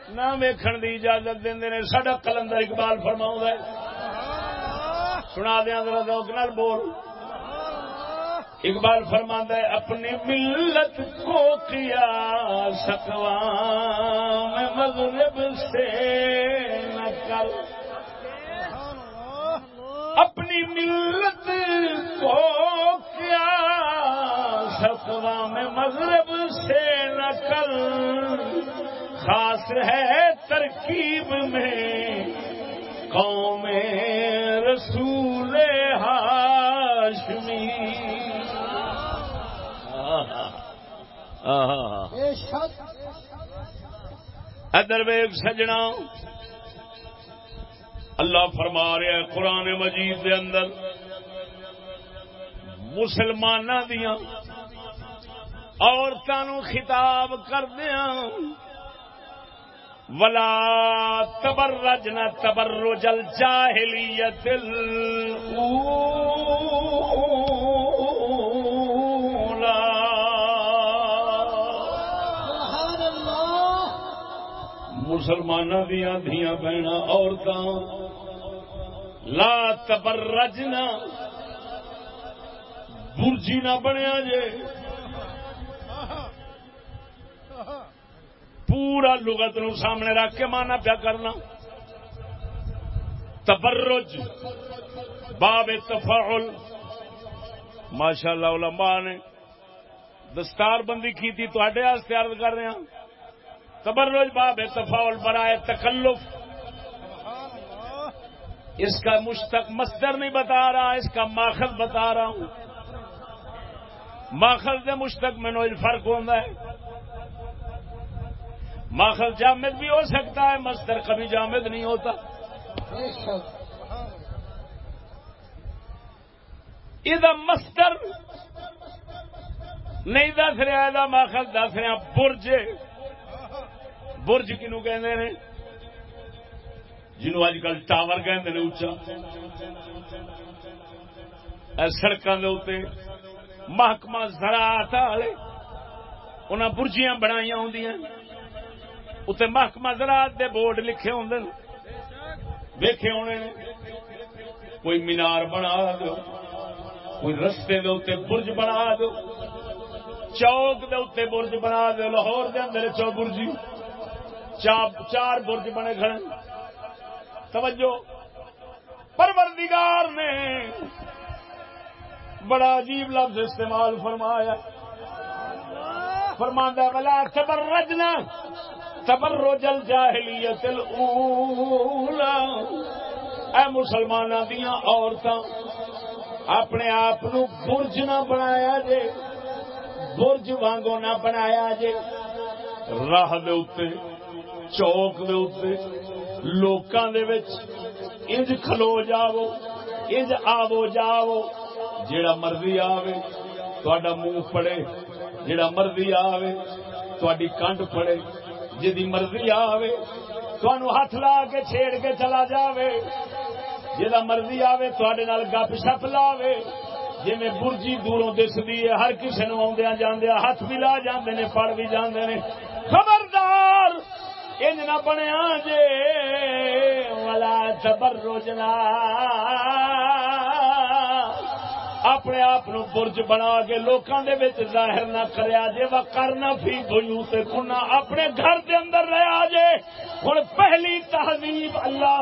نہ ویکھن دی اجازت دے سڈا کلندر اقبال فرماؤں سنا دیا ذرا بول۔ اقبال فرماندہ ہے، اپنی ملت کو کیا سکوا میں مغرب سے نہ کر اپنی ملت میں مغرب سے کر خاص ہے ترکیب میں قوم رسول ہاشمی۔ ادر ویگ سجنا۔ اللہ فرما رہا قرآن مجید دے اندر۔ مسلمان دیا عورتوں خطاب کردیا ولا تبرج نہ تبرجل جاہلیت مسلمان دیا دیا بہن عورتوں لا تبرجنا برجی نہ بنیا جے۔ پورا لغت نو سامنے رکھ کے مانا پیا کرنا۔ تبرج، باب تفاعل ماشاء اللہ علماء نے دستار بندی کی تھی تو عرض کر رہے ہیں تبرج، باب تفاول برائے تکلف۔ اس کا مشتق مصدر نہیں بتا رہا، اس کا ماخذ بتا رہا ہوں۔ ماخذ دے مشتق میں نوج فرق ہوتا ہے۔ ماخذ جامد بھی ہو سکتا ہے، مصدر کبھی جامد نہیں ہوتا۔ یہ مستر نہیں دس رہا یہ ماخذ دس رہا، برج۔ برج کنو کہ جنو اج کل ٹاور کہ اچا سڑکوں کے اتنے محکمہ زراعت والے انہیں برجیاں بنائی ہوں اتنے محکمہ زراعت دے بورڈ لکھے ہوں ویخے ہونے نے کوئی مینار بنا دو کوئی رستے دے اتنے برج بنا دو چوک دے اتنے برج بنا دو لاہور دے اندر چو برجی چار برج بنے کھڑے توجہ پروردگار نے بڑا عجیب لفظ استعمال فرمایا فرماندہ بلا تبر رجنا تبر روجل جاہلیت اے مسلمان دیا عورتوں اپنے آپ برج نہ بنایا جے، برج وانگو نہ بنایا جے۔ راہ دے چوک دے لوکاں دے وچ انج کھلو جاو انج آو جاو جیڑا مرضی آوے تھوڑا منہ پڑے، جیڑا مرضی آوے تھوڑی کنڈ پڑے۔ جی مرضی آوے تھانو ہاتھ لا کے چھیڑ کے چلا جاوے۔ جا مرضی آوے تھوڑے نال گپ شپ لاوے۔ جی میں برجی دوروں دستی ہے، ہر کسی نو آدیا جاندیا ہاتھ بھی لا جاندے نے پڑ بھی جاندے نے۔ خبردار! انج نہ بنیا جے والا جبر روجنا اپنے آپ برج بنا کے لوکاں دے وچ ظاہر نہ کریا جے و کرنا فی بیوت کنا اپنے گھر دے اندر رہیا جے۔ ہن پہلی تہذیب اللہ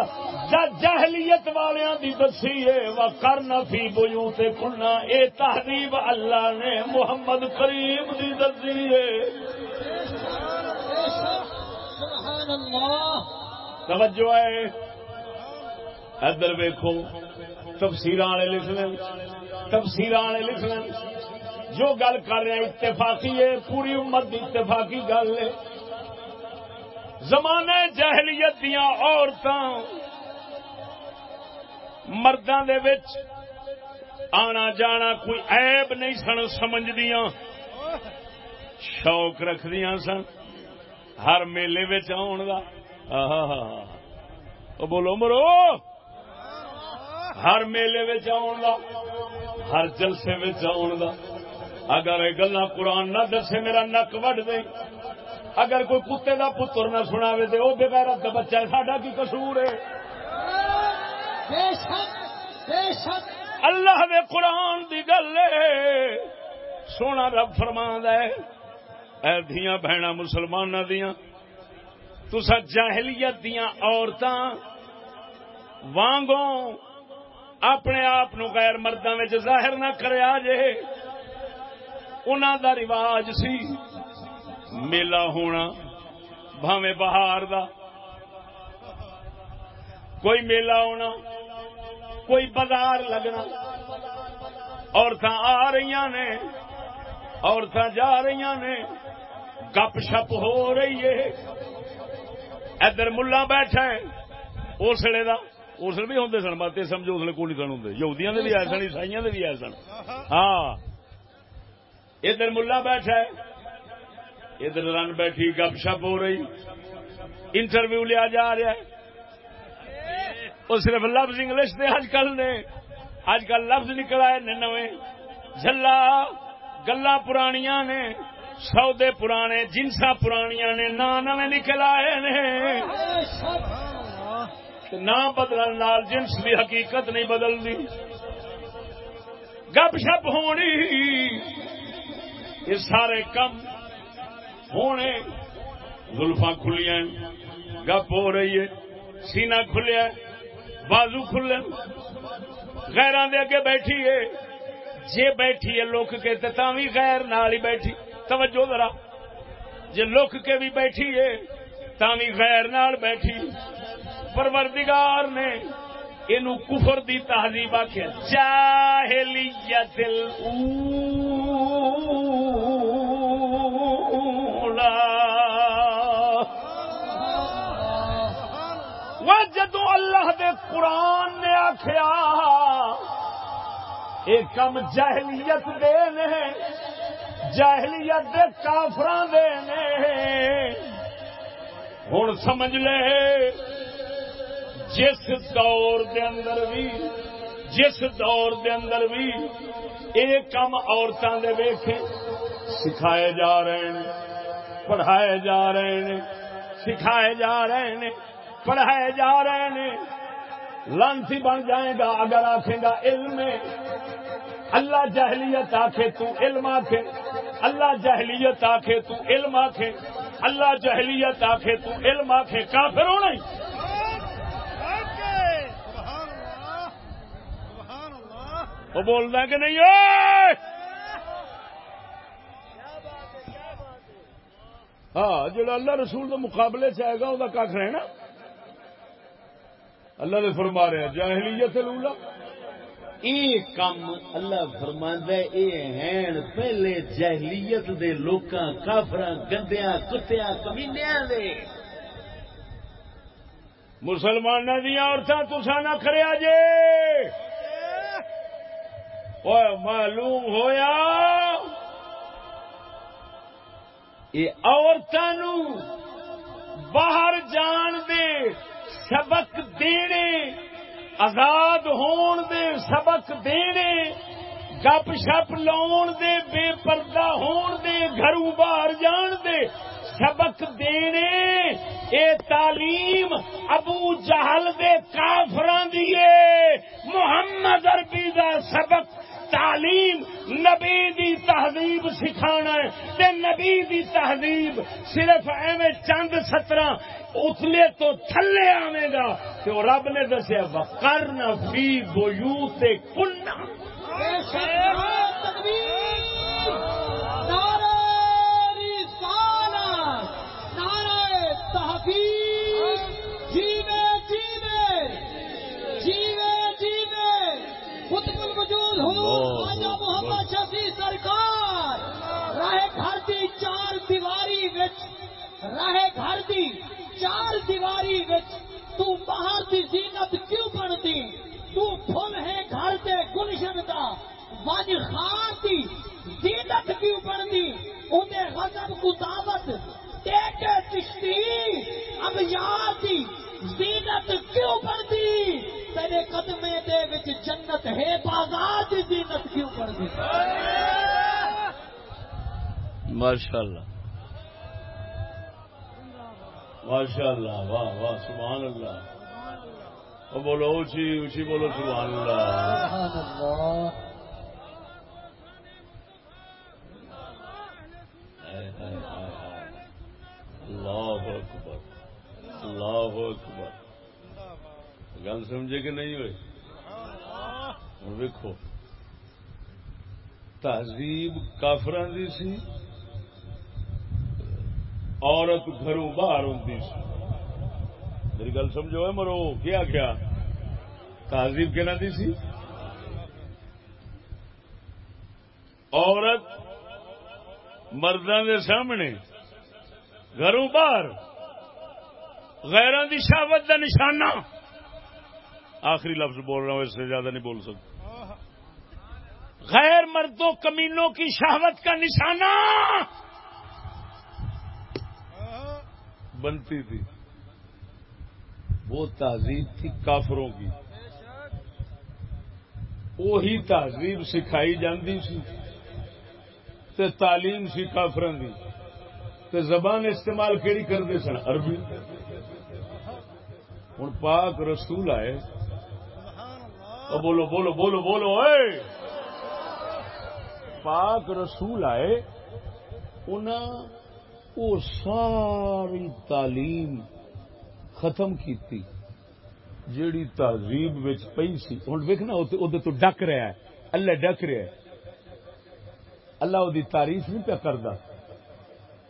جا جہلیت والیاں دی دسی ہے و کرنا فی بیوت کنا اے تہذیب اللہ نے محمد کریم دی دسی ہے۔ توجہ ہے۔ ادھر ویکھو تفسیر والے لکھ لیں تفسیر والے لکھ جو گل کر رہے ہیں، اتفاقی ہے، پوری امت کی اتفاقی گل ہے۔ زمانے جہلیت دیا عورتوں مردوں دے وچ آنا جانا کوئی عیب نہیں سن، سمجھ دیا شوق رکھ دیا سن۔ ہر میلے آن کا بولو مرو ہر میلے آن کا ہر جلسے آن کا اگر یہ گلا قرآن نہ دسے میرا نک وڈ دے۔ اگر کوئی کتے کا پتر نہ سنا تو وہ بغیر بچہ ہے ساڈا کی کسور ہے؟ اللہ دے قرآن دی گل سونا رب فرما ہے دیا بہن مسلمان دیا تسا جاہلیت دیا عورتاں وانگوں اپنے آپ غیر مردوں میں ظاہر نہ کریا جے۔ انہوں دا رواج سی میلہ ہونا بھاوے بہار دا۔ کوئی میلہ ہونا، کوئی بازار لگنا۔ عورت آ رہی نے عورت جا رہی نے، گپ شپ ہو رہی ہے۔ ادھر ملا بیٹھا ہے اسلے کا اس بھی ہوں سن، بات سمجھو، اس کو نہیں سن ہوں یہودیاں بھی آئے سن عیسائی بھی آئے سن۔ ہاں۔ ادھر ملا بیٹھا ہے۔ ادھر رن بیٹھی، گپ شپ ہو رہی۔ انٹرویو لیا جا رہا ہے۔ وہ صرف لفظ انگلش نے اج کل نے۔ اج کل لفظ نکلا ہے نویں۔ جلا گلا پرانیاں نے، سودے پرانے جنسا پرانیاں نے نہ نویں نکل آئے نے۔ نہ بدلن نال جنس کی حقیقت نہیں بدلتی گپ شپ ہونی۔ یہ سارے کم ہونے۔ زلفا کھلیا گپ ہو رہی ہے۔ سینا کھلیا بازو کھلے۔ غیران دے اگے بیٹھی ہے۔ جے بیٹھی ہے لوک کے تا بھی غیر نال ہی بیٹھی۔ توجہ ذرا۔ جے لوک کے بھی بیٹھی ہے تا بھی غیر نال بیٹھی۔ پروردگار نے یہ کفر دی تہذیب آخیا جاہلیت وہ جدو اللہ دے قرآن نے آخیا ایک کم جہلیت دے نے جہلیت دے کافران دے نے۔ ہوں سمجھ لے جس دور دے اندر بھی، جس دور دے اندر بھی یہ کام عورتوں دے ویخے سکھائے جا رہے ہیں، پڑھائے جا رہے ہیں، سکھائے جا رہے ہیں، پڑھائے جا رہے ہیں۔ لانسی بن جائے گا اگر آخے گا علم۔ اللہ جہلیت آخے تو علم آخے اللہ جہلیت آخے تو علم آخے اللہ جہلیت آخے تو علم آخے کافر ہونا ہی وہ بولتا کہ نہیں؟ ہاں جا اللہ رسول کے مقابلے آئے گا وہ کھ رہنا؟ اللہ نے فرما رہا جاہلیت لولا یہ کام اللہ فرما ہیں پہلے جہلیت دے لوکاں کافر گندیا کتیا کمینیا دے۔ مسلمان دیا عورتیں تسا نہ کریا جے۔ معلوم ہویا یہ عورتوں باہر جان دے سبق دینے، آزاد ہون دے سبق دینے، گپ شپ لاؤن دے، بے پردہ ہون دے گھروں باہر جان دے سبق دینے۔ اے تعلیم ابو جہل دے کافران دیے محمد عربی دا سبق تعلیم نبی دی تہذیب سکھانا ہے۔ تے نبی دی تہذیب صرف ایویں چند سترہ اتلے تو تھلے آنے گا تو رب نے دسیا وکرن فی بویوت کنہ محمد شفیع سرکار رہے گھر دی چار دیواری وچ رہے گھر دی چار دیواری وچ تو باہر دی زینت کیوں بنتی؟ تو پھل ہے گھر دے گلشن دا۔ ون خان دی زینت کیوں بنتی؟ انہیں غضب کو دعوت دے کے چشتی اب یار دی زینت کیوں بنتی؟ تیرے قدمے دے وچ جنت ہے، بازار دی زینت کیوں بنتی؟ ماشاء اللہ ماشاء اللہ واہ واہ سبحان اللہ وہ بولو، اونچی اونچی بولو سبحان اللہ سبحان اللہ اللہ اللہ اکبر۔ گل سمجھے کہ نہیں ہوئے ہوں ویکو تہذیب کافران دی سی، عورت گھروں باہر ہوتی سی۔ میری گل سمجھو ہے مرو کیا کیا تہذیب کہنا دی سی؟ عورت مردوں کے سامنے گھروں باہر غیران دی شہوت دا نشانہ۔ آخری لفظ بول رہا ہوں، اس سے زیادہ نہیں بول سکتا۔ غیر مردوں، کمینوں کی شہوت کا نشانہ۔ بنتی تھی۔ وہ تہذیب تھی کافروں کی۔ وہی تہذیب سکھائی جاندی سی۔ تے تعلیم سی کافران دی تے زبان استعمال کیڑی کرتے سن؟ عربی۔ ہوں پاک رسول آئے۔ او بولو بولو بولو بولو، اے۔ پاک رسول آئے، انہاں ساری تعلیم ختم کیتی، جیڑی تہذیب وچ پئی سی۔ ہن ویکھنا او تو ڈک رہا ہے۔ اللہ ڈک رہا ہے۔ اللہ وہ تعریف نہیں پیا کرتا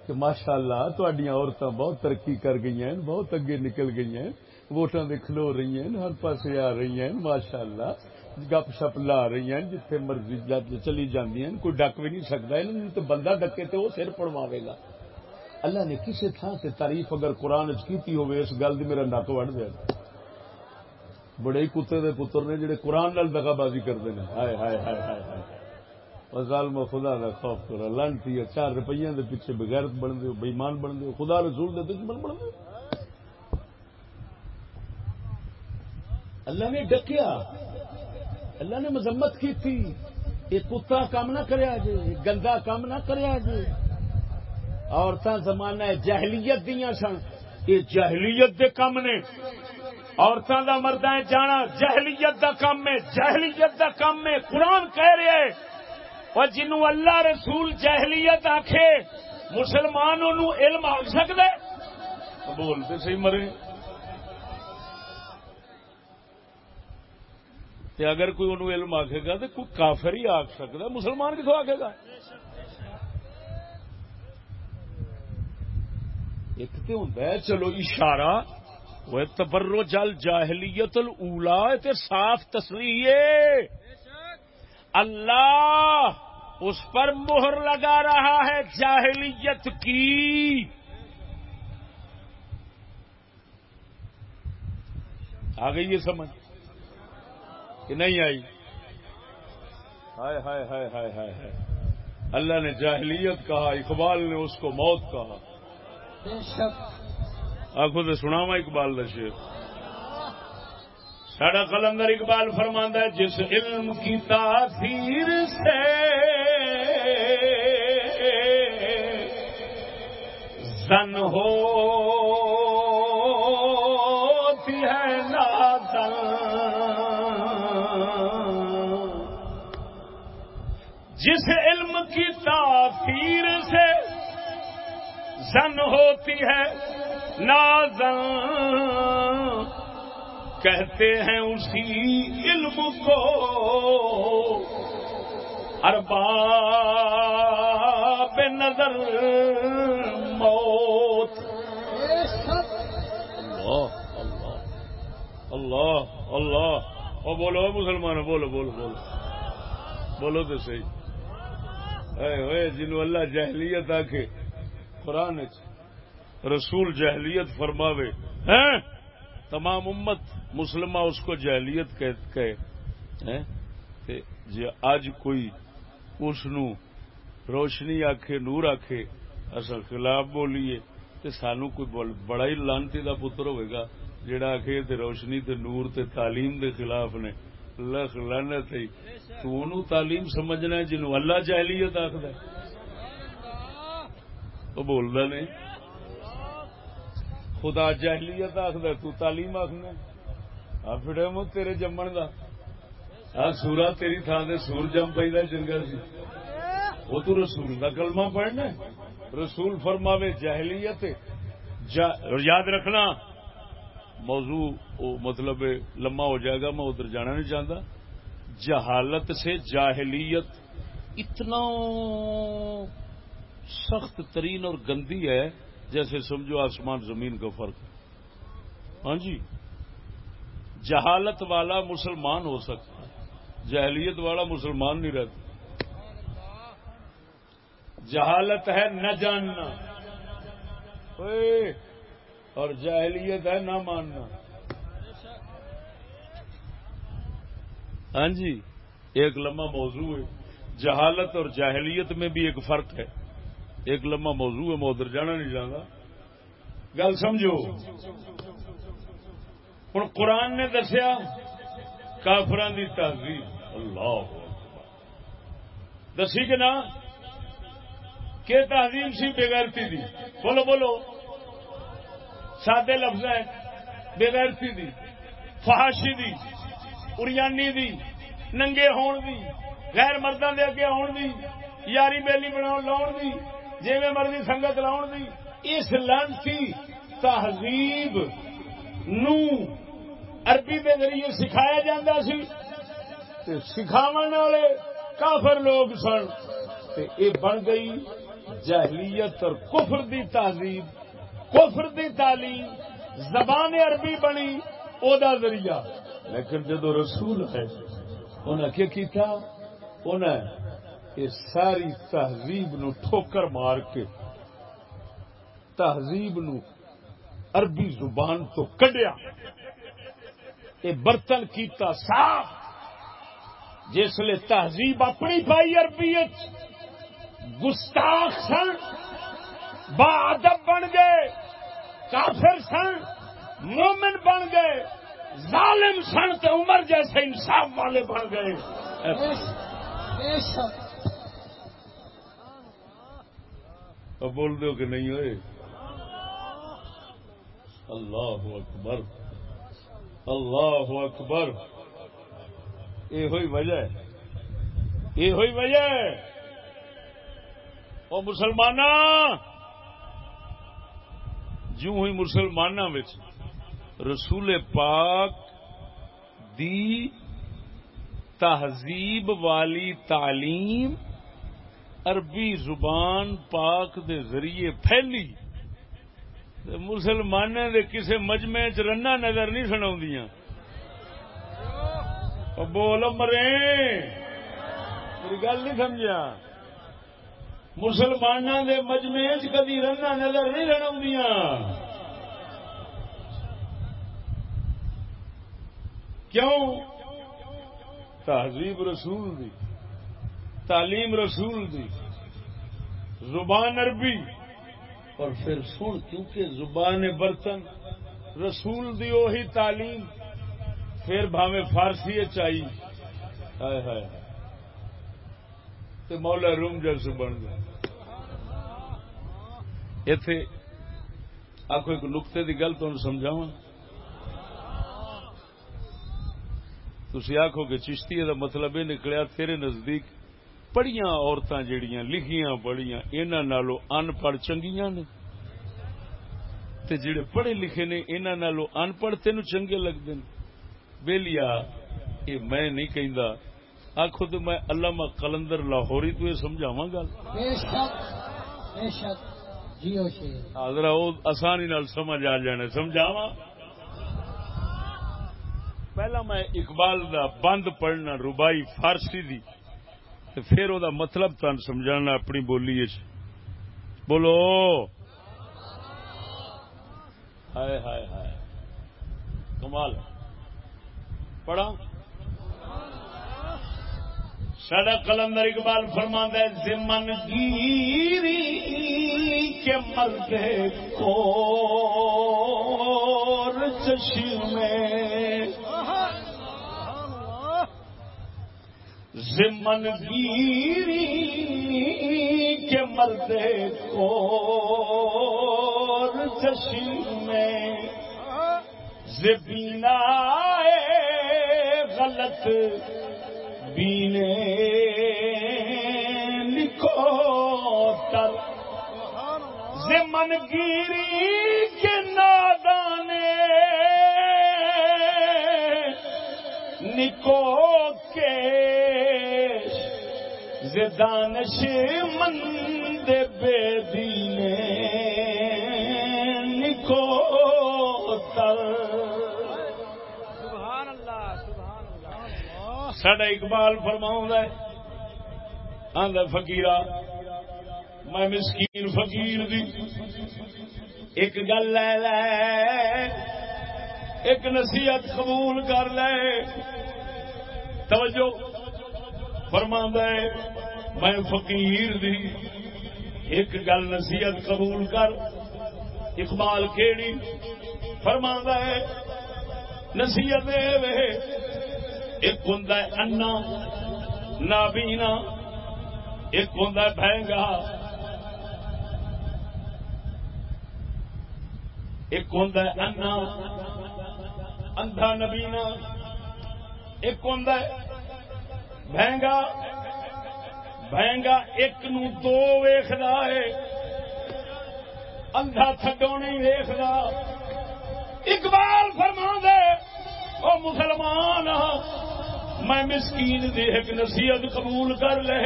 کہ ماشاء اللہ تڈیاں عورتیں بہت ترقی کر گئی ہیں، بہت اگے نکل گئی ہیں۔ ووٹاں دے کھلو رہی ہیں، ہر پاسے آ رہی ہیں ماشاء اللہ گپ شپ لا رہی ہیں، جتھے مرضی چلی جاندی ہیں، کوئی ڈک بھی نہیں سکتا انہوں نے تو بندہ ڈکے تو وہ سر پڑواوے گا۔ اللہ نے کسی تھان سے تعریف اگر قرآن کی ہوئے اس گل کی میرا نک وڑ دیا بڑے ہی کتے دے پتر نے جڑے قرآن نال دگا بازی کرتے ہیں ہائے ہائے ہائے ہائے۔ ہائے ظالم خدا کا خوف کرا لانتی چار روپیے دے پیچھے بغیرت بن دے بےمان بن دے خدا رسول دے دشمن بن دے اللہ نے ڈکیا۔ اللہ نے مذمت کی تھی۔ یہ کتا کام نہ کریا جی گندا کام نہ کریا جی عورتیں زمانہ جہلیت دیا سن۔ یہ جہلیت دے کام نے۔ عورتوں کا مردہ جانا جہلیت دا کام ہے جہلیت دا کام ہے۔ قرآن کہہ رہے ہے، اور جنوں اللہ رسول جہلیت آخے مسلمانوں علم آ سکتا بولتے صحیح مرے۔ تے اگر کوئی انہوں علم آکھے گا تو کوئی کافر ہی آخ سکتا مسلمان کتوں آکھے گا؟ ایک تو ہوں چلو اشارہ، وہ تبرو جل جاہلیت الاولا تے صاف تصریح اللہ اس پر مہر لگا رہا ہے جاہلیت کی۔ آ گئی یہ سمجھ۔ کہ نہیں آئی۔ ہائے ہائے ہائے ہائے ہائے ہائے۔ اللہ نے جاہلیت کہا اقبال نے اس کو موت کہا۔ بے شک۔ آخو تو سناوا اقبال کا شیر ساڈا کلندر اقبال فرماندہ ہے جس علم کی تاثیر سے زن ہوتی کی تاثیر سے زن ہوتی ہے نازن۔ کہتے ہیں اسی علم کو ارباب نظر موت۔ اللہ اللہ اللہ اللہ۔ او بولو مسلمان بولو بولو بولو۔ بولو تو صحیح۔ جنو اللہ جہلیت آ کے قرآن رسول جہلیت فرماوے، ہیں؟ تمام امت مسلمہ اس کو جہلیت کہے ہیں؟ جی اج کوئی اس نو روشنی آکھے، نور آکھے، اصل خلاف بولیے، تے سانو کوئی بول- بڑا ہی لانتی دا پتر ہوئے گا جڑا آکھے تے روشنی تے نور تے تعلیم دے خلاف نے۔ لکھ لعنت ہے۔ تو انہوں تعلیم سمجھنا ہے جنوں اللہ جہلیت آکھدا ہے۔ وہ بولدا نہیں۔ خدا جہلیت آخد تو تعلیم آخنا آ فڑے مو تیرے جمن دا۔ آ سورا تیری تھان سے سور جم پہ چنگا سی وہ تو رسول کا کلمہ پڑھنا رسول فرماوے، جاہلیت جا یاد رکھنا موضوع مطلب لمبا ہو جائے گا، میں ادھر جانا نہیں چاہتا۔ جہالت سے جاہلیت اتنا سخت ترین اور گندی ہے، جیسے سمجھو آسمان زمین کا فرق۔ ہے ہاں جی جہالت والا مسلمان ہو سکتا ہے، جہلیت والا مسلمان نہیں رہتا۔ جہالت ہے نہ جاننا۔ اور جاہلیت ہے نہ ماننا۔ ہاں جی ایک لمبا موضوع ہے۔ جہالت اور جاہلیت میں بھی ایک فرق ہے۔ ایک لمبا موضوع ہے، میں ادھر جانا نہیں چاہتا۔ گل سمجھو۔ ہوں قرآن نے دسیا کافران کی تہذیب اللہ دسی کہ نا کہ تہذیب سی بےغیرتی دی۔ بولو بولو۔ سادے لفظ ہے بےغیرتی دی، فحاشی دی اریانی دی، ننگے ہون دی، غیر مردوں دے اگے آن دی، یاری بیلی بنا لاؤن دی جی مرضی سنگت لاؤن دی، اس لانتی تہذیب نو عربی دے ذریعے سکھایا جاتا سی۔ تے سکھاون والے کافر لوگ سن۔ تے اے بن گئی جہلیت اور کفر دی تہذیب۔ کفر دی تعلیم، زبان عربی بنی، او دا ذریعہ۔ لیکن جدو رسول ہے انہیں کیا کیتا؟ انہیں یہ ساری تہذیب نو ٹھوکر مار کے، تہذیب نو عربی زبان تو کڈیا۔ یہ برتن کیتا صاف جسے تہذیب اپنی پائی عربی گستاخ سن۔ با ادب بن گئے، کافر سن، مومن بن گئے، ظالم سن تے عمر جیسے انصاف والے بن گئے۔ اب بول دو کہ نہیں ہوئے؟ اللہ اکبر۔ اللہ اکبر۔ یہ ہوئی وجہ یہ ہوئی وجہ ہے۔ او مسلمان جو ہوئی مسلمان رسول پاک دی تہذیب والی تعلیم عربی زبان پاک دے ذریعے پھیلی تے مسلمانوں دے کسے مجمع چ رنا نظر نہیں سنا بول مرے، میری گل نہیں سمجھا مسلمانوں دے مجمع چ کدی رنا نظر نہیں سنا کیوں؟ تہذیب رسول دی، تعلیم رسول دی، زبان عربی۔ اور پھر سن، کیونکہ زبان برتن رسول دی وہی تعلیم، پھر بھاوے فارسی چاہیے ہائے ہائے۔ مولا روم جیسے بن گیا۔ اتے آخو ایک نقطے کی گل تمہیں سمجھاوا تھی آخو کہ چشتی کا مطلب یہ نکلیا تیرے نزدیک پڑھیاں عورتیں جہیا لکھیاں پڑھیاں انہوں ان پڑھ چنگیاں نے تے جڑے پڑھے لکھے نے انہوں ان پڑھ تین چنگے لگتے ہیں بےلیا یہ میں نہیں کہندا آخو تو میں علامہ کلندر لاہوری تو یہ سمجھاوا گل بے شک بے شک جی، حاضر آسانی نال سمجھ آ جانے سمجھاوا پہلا میں اقبال دا بند پڑھنا ربائی فارسی دی، تے پھر او دا مطلب تن سمجھانا اپنی بولی بولو۔ ہائے ہائے ہائے۔ کمال۔ پڑھا سڈا کلندر اقبال فرما ہے، زمن گیری کے مرد کو میں۔ زمن گیری کے مرد کو میں۔ زبینا غلط بینے لکھو تر زمن گیری کے نادانے نکو کے زدانش مند بے دینے سڈا اقبال فرماؤں آدھا فکیرا میں مسکین فقیر دی۔ ایک گل لے لے، ایک نصیحت قبول کر لے۔ توجہ فرما میں فقیر دی۔ ایک گل نصیحت قبول کر۔ اقبال کیڑی؟ فرما ہے، نصیحت ایک ہوں انا، نابینا، ایک ہوں بہنگا ایک ہوں انا، اندھا نبینا۔ ایک ہوں بہنگا بہنگا ایک نو دو ویخد ہے۔ اندھا تھڈو نہیں ویخد اقبال فرما دے او مسلمان میں مسکین دی ایک نصیحت قبول کر لے۔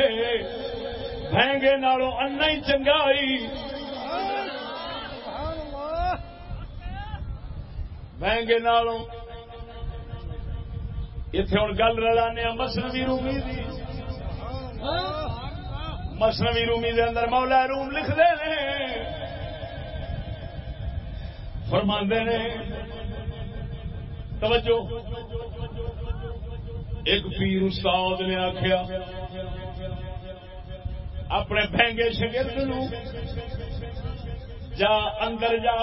بہنگے نالوں انا ہی چنگائی مہنگے نالوں اتے ہوں گل رلانے ہاں، مسنوی رومی دی۔ مسنوی رومی دے اندر مولا روم لکھتے ہیں فرما نے، توجہ۔ ایک پیر استاد نے آخیا اپنے بہنگے شگرد نو جا اندر جا،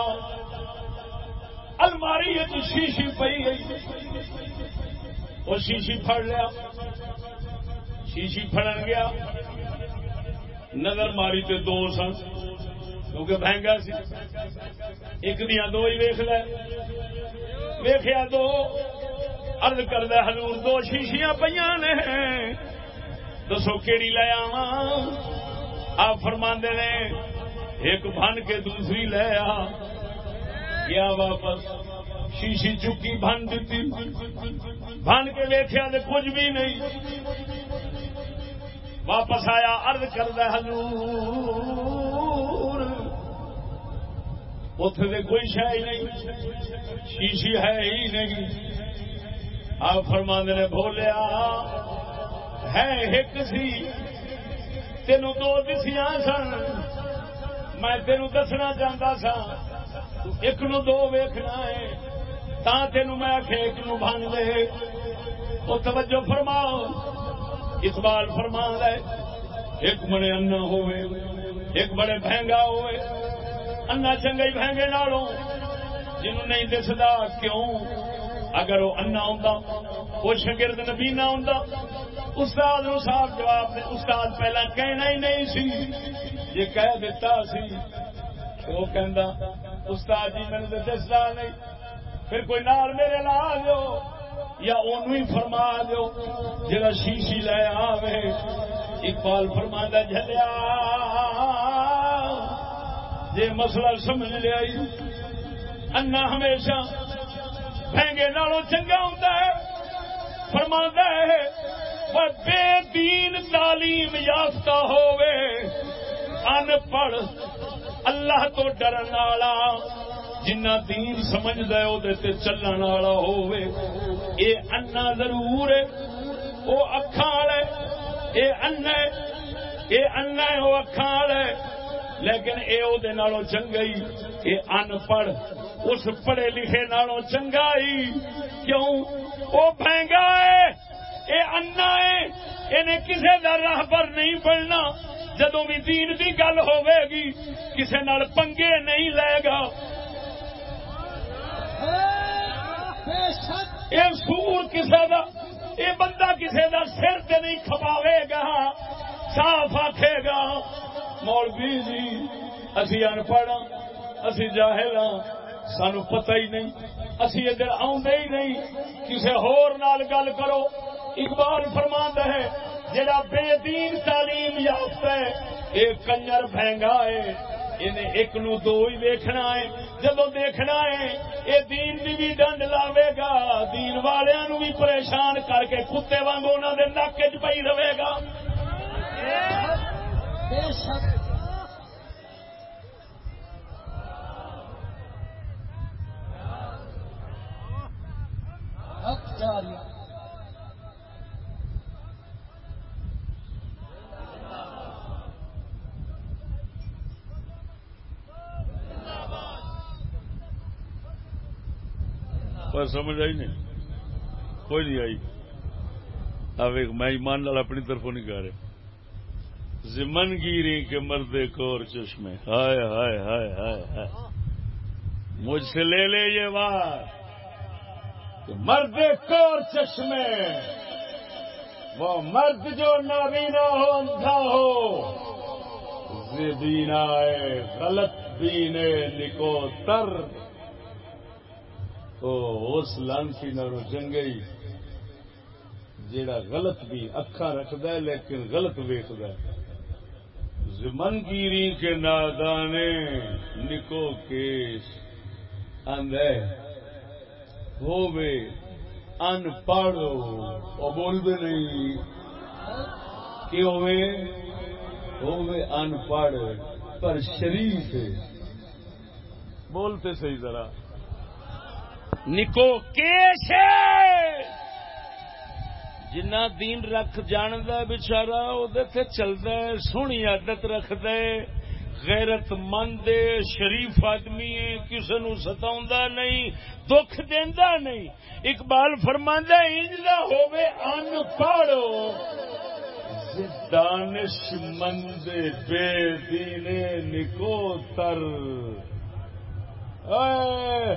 الماری شیشی پی گئی وہ شیشی پھڑ لیا۔ شیشی پھڑن گیا۔ نظر ماری تے دو سن، کیونکہ مہنگا سی۔ ایک دیا دو ہی ویخ لے۔ ویخیا دو۔ ارد کرد حضور دو شیشیاں پہ نے۔ دسو کیڑی لے آوا آپ فرما نے، ایک بن کے دوسری لے آ۔ گیا واپس شیشی چکی بن دیتی۔ بن کے ویخیا تو کچھ بھی نہیں۔ واپس آیا ارد کرد حضور اتے کوئی شہ ہی نہیں۔ شیشی ہے ہی نہیں۔ آپ فرما نے بولیا، ہے ایک سی، تینوں دو دسیاں سن، میں تینوں دسنا چاہتا سا ایک نو دو ویخنا ہے تا تین میں آخ ایک نو بن دے۔ وہ توجہ فرماؤ، اقبال فرمان ہے ایک بڑے انا ہوئے، ایک بڑے بہنگا ہوئے، انا چنگا ہی بہنگے نالوں، جنہوں نہیں دستا کیوں؟ اگر وہ انا ہوں وہ شگرد نبی نہ ہوں استاد نو صاحب جواب دے، استاد پہلا کہنا ہی نہیں سی، یہ کہہ دیتا سی، وہ کہندا، استاد جی میں نے دستا نہیں، پھر کوئی نال میرے لا دو یا اونوں ہی فرما دو جڑا شیشی لے آوے، اقبال فرما جلیا جی مسئلہ سمجھ لیا انا ہمیشہ بہنگے نالوں چنگا ہوتا ہے فرما ہے پر بے دین تعلیم یافتہ ہوئے ان پڑھ اللہ تو ڈرن والا جنا دین سمجھ دے وہ چلن والا ہوئے اے انا ضرور ہے وہ اکھا والے اے انا اے انا ہے وہ اکھا والے لیکن اے او دے نالوں چنگئی اے ان پڑھ اس پڑھے لکھے نالوں چنگائی۔ کیوں؟ وہ بہنگا ہے، اے انا ہے، انہیں کسے دا راہ پر نہیں پڑھنا جدو بھی دین دی گل ہوے گی، کسے نال پنگے نہیں لے گا۔ اے سور کسے دا، اے بندہ کسے دا سر تے نہیں کھپاوے گا، صاف آکھے گا۔ مولوی جی اسی ان پڑھ ہاں، اسی جاہل ہاں سانو پتہ ہی نہیں۔ اسی ادھر آدھے ہی نہیں، کسے ہور نال گل کرو۔ اقبال فرماند ہے، جڑا بے دین تعلیم یافتہ ہے ایک کنجر بہنگا ہے، انہیں ایک نو دو ہی دیکھنا ہے۔ جب دیکھنا ہے یہ دین دی بھی ڈنڈ لاوے گا، دین والوں نو بھی پریشان کر کے کتے وانگو انہوں دے نک چ پی رہے گا۔ سمجھ آئی نہیں؟ کوئی نہیں آئی۔ اب ایک میں ایمان لال اپنی طرفوں نہیں کہہ رہے۔ زمن گیری کے مردے کور چشمے۔ ہائے ہائے ہائے ہائے ہائے۔ مجھ سے لے لے یہ بات مرد کور چشمے۔ وہ مرد جو نابینا ہو، اندھا ہو۔ زبینا ہے غلط بینے نکو تر۔ تو اس لانسی نالوں چنگئی جیڑا غلط بھی اکھا رکھد لیکن غلط ویکد زمن گیری کے نادانے نکو کیش اندے ہووے۔ ان پڑھو۔ اور بول دے نہیں۔ کہ ہووے؟ ہووے ان پڑھ۔ پر شریف بولتے صحیح ذرا۔ نکو کیش جنا دین رکھ جاند بچارا وہ چلتا ہے، سونی عادت رکھد غیرت مند شریف آدمی ہے کسی نو ستا نہیں، دکھ دینا نہیں۔ اقبال فرماندہ انجلا ہوے ان پڑھو دانش مند بے دینے نکو تر اے،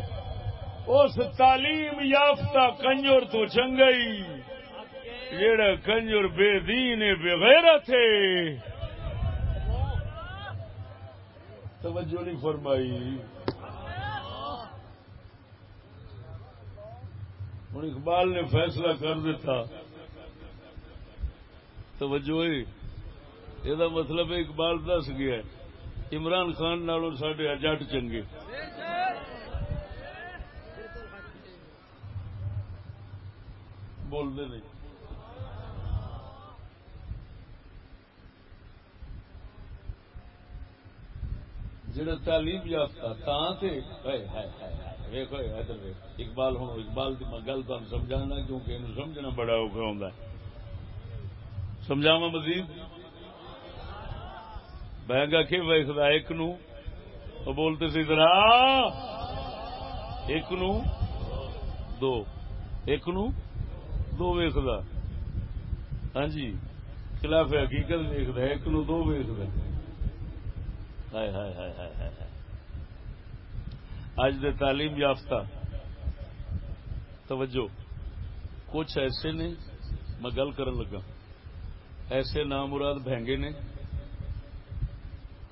اس تعلیم یافتہ کنجر تو چنگئی جڑا کنجر بے دین بے غیرت ہے۔ توجہ نہیں فرمائی۔ ہوں اقبال نے فیصلہ کر دیتا۔ توجہ یہ مطلب اقبال دس گیا عمران خان نالوں سڈے جٹ چنگے۔ بولتے نہیں۔ جڑا تعلیم یافتہ ویکو ادھر اقبال ہوں اقبال کی میں گل تمہیں سمجھانا، کیونکہ یہ سمجھنا بڑا اوکھا ہوتا ہے۔ سمجھاوا مزید؟ بہنگا کہ ویستا ایک نو بولتے سی ذرا، ایک نو دو، ایک نو دو ویخلا ہاں جی خلاف حقیقت ویکد ایک نو دو ویکد ہائے ہائے ہائے ہائے ہائے اج دے تعلیم یافتہ، توجہ، کچھ ایسے نے میں گل کرن لگا۔ ایسے نام مراد بہنگے نے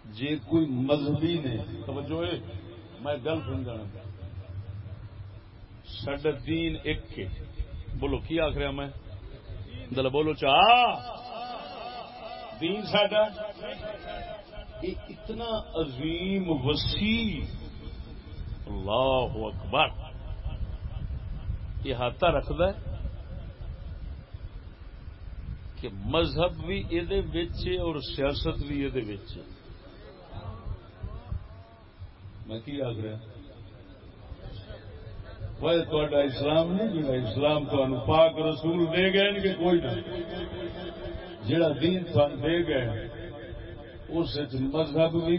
جی کوئی مذہبی نے، توجہ ہے میں گل سمجھانا پہ سڈا دین ایک کے۔ بولو، کی آخر میں؟ دل بولو چاہ دین ساڈا۔ یہ اتنا عظیم وسیع۔ اللہ اکبر۔ یہ ہاتھا رکھد کہ مذہب بھی یہ اور سیاست بھی یہ میں کی آخ رہا تا اسلام نہیں جڑا اسلام تمہیں پاک رسول دے گئے کہ کوئی نہ۔ جڑا دین دے گئے اس مذہب بھی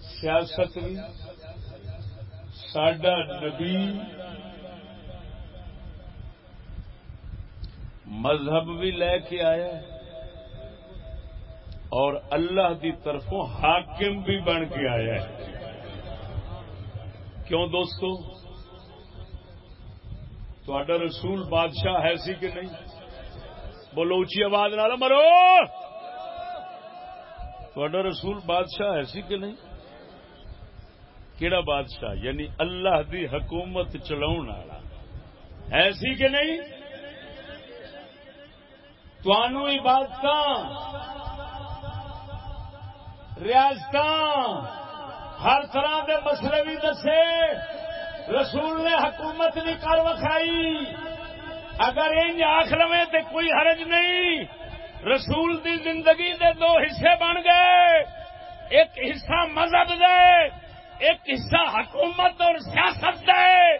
سیاست بھی۔ سڈا نبی مذہب بھی لے کے آیا اور اللہ کی طرفوں حاکم بھی بن کے آیا۔ ہے کیوں دوستو؟ تو رسول بادشاہ ہے سی کہ نہیں؟ بولو اچھی آواز نہ مرو! تو رسول بادشاہ ہے سی کہ نہیں؟ کیڑا بادشاہ؟ یعنی اللہ دی حکومت چلاؤ والا ایسی کہ نہیں؟ تو عبادت ریاست ہر طرح کے مسئلے بھی دسے۔ رسول نے حکومت بھی کر وکھائی۔ اگر ان آخ لوے تو کوئی حرج نہیں رسول دی زندگی دے دو حصے بن گئے۔ ایک حصہ مذہب دے ایک حصہ حکومت اور سیاست دے۔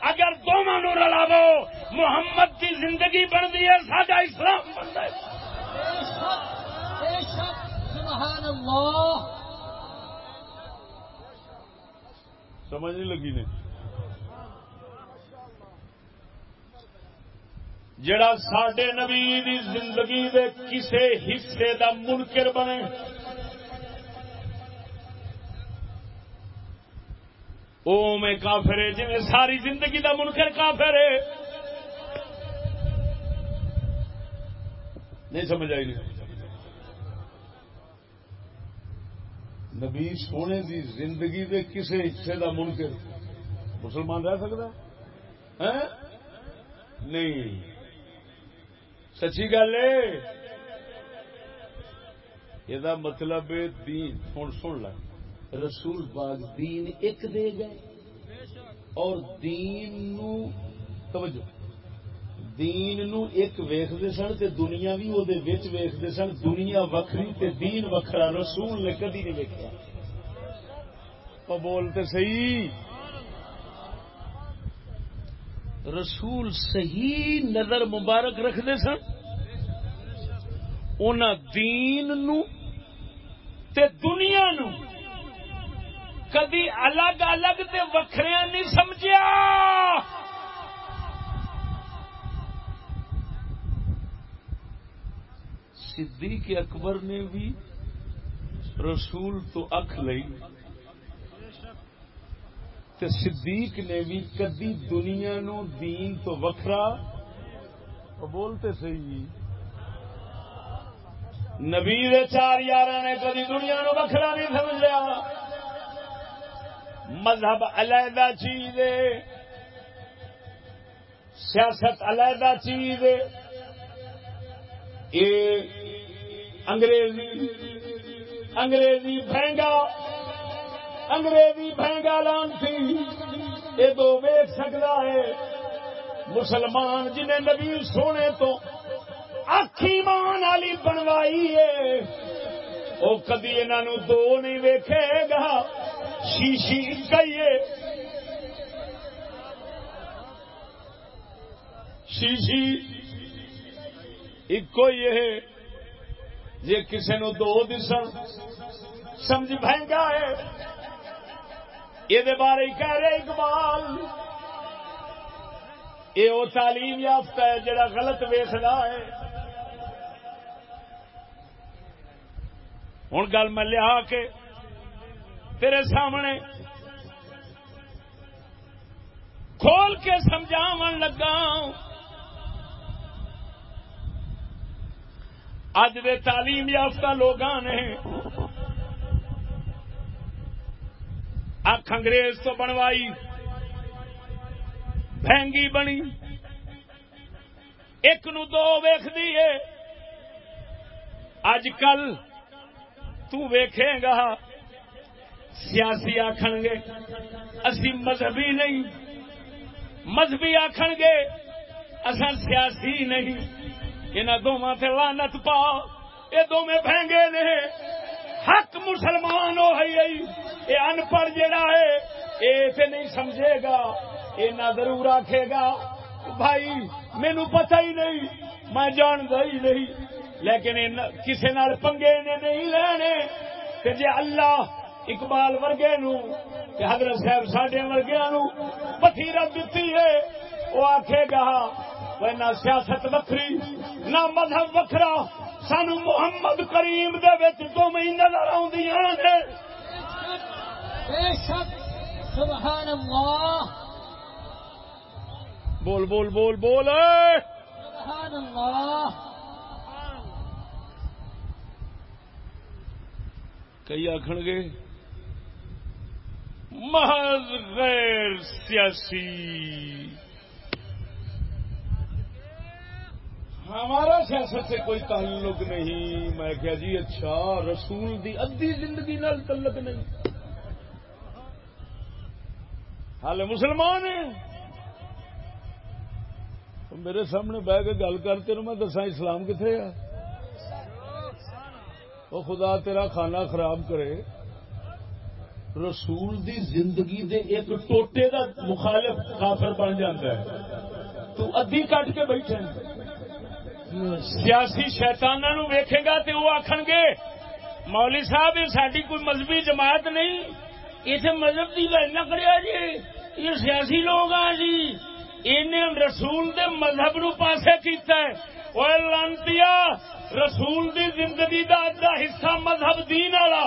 اگر دونوں رلاو محمد کی زندگی بن ہے ساڈا اسلام بن گئے سبحان اللہ۔ سمجھ نہیں لگی نے۔ جڑا سڈے نبی دی زندگی دے کسے حصے دا منکر بنے۔ او میں کافر ہے جی ساری زندگی دا منکر کافر ہے۔ نہیں سمجھ آئی۔ نہیں نبی سونے دی زندگی دے کسے حصے دا منکر مسلمان رہ سکتا ہے؟ ہاں؟ نہیں۔ سچی گل ہے؟ یہ مطلب دین ہوں سن ل رسول باغ دین ایک دے گئے اور دین نو توجہ دین نو ایک ویختے سن تے دنیا بھی وہ ویختے سن دنیا وکری تے دین وکھرا رسول نے کدی نہیں ویکیا بولتے صحیح۔ رسول صحیح نظر مبارک رکھتے سن؟ ان دین نو تے دنیا نو کدی الگ الگ تے وکھریا نہیں سمجھا صدیق اکبر نے بھی رسول تو اکھ لئی۔ تے صدیق نے بھی کدی دنیا نو دین تو وکھرا بولتے صحیح نبی چار یار نے کدی دنیا نو وکھرا نہیں سمجھا مذہب علیحدہ چیز سیاست علیحدہ چیز انگریزی انگریزی بہنگا انگریزی بہنگا لان تھی یہ تو ویک سکتا ہے۔ مسلمان جنہیں نبی سونے تو آخی مان والی بنوائی ہے وہ کدی انہوں دو نہیں ویکھے گا۔ شیشی گئی شیشی ایک یہ جی کسی نو دو دس سمجھ بہنگا ہے۔ یہ بارے کہہ رہے اقبال یہ وہ تعلیم یافتہ ہے جڑا غلط ویسدا ہے ہوں گل میں لیا کے تیرے سامنے کھول کے سمجھا لگا اج دے تعلیم یافتہ لوگ نے اکھ انگریز تو بنوائی بہنگی بنی ایک نو دو ویخ دیے اج کل تیکھے گا سیاسی آخ گے اسی مذہبی نہیں مذہبی آخ گے اصا سیاسی نہیں ان دونوں سے لانت پا یہ دونوں بہنگے نے حق مسلمان ہو یہ ان پڑھ جڑا ہے یہ نہیں سمجھے گا یہ ضرور آخے گا، بھائی مینو پتہ ہی نہیں، میں جانتا ہی نہیں، لیکن کسی نال پنگے نے نہیں لینے کہ جی اللہ اقبال ورگے نو کہ حضرت صاحب سڈے ورگیا نو پتھیرا دیتی ہے وہ آخے گا نہ سیاست وکری نہ مذہب وکرا سانو محمد کریم دے وچ دو مہینے نظر آدیاں نے۔ سبحان اللہ بول بول بول بول سبحان اللہ کئی آخ گے؟ محض غیر سیاسی۔ ہمارا سیاست سے کوئی تعلق نہیں۔ میں کیا جی اچھا رسول دی ادھی زندگی نال تعلق نہیں۔ حال مسلمان ہیں۔ میرے سامنے بہ کے گل کرتے میں دسا اسلام کتنے آ وہ خدا، تیرا کھانا خراب کرے۔ رسول دی زندگی دے ایک ٹوٹے دا مخالف کافر بن جاتا ہے۔ تو ادھی کٹ کے بیٹھے سیاسی شیتانا نو ویکھے گا تو وہ آخن گے مولی صاحب، یہ ساری کوئی مذہبی جماعت نہیں اتنے مذہب کی گل نہ کرے جی یہ سیاسی لوگ آ جی۔ انہیں رسول دے مذہب نو پاسے کیتا ہے۔ وہ لانتی رسول دی زندگی دا ادھا حصہ مذہب دین والا،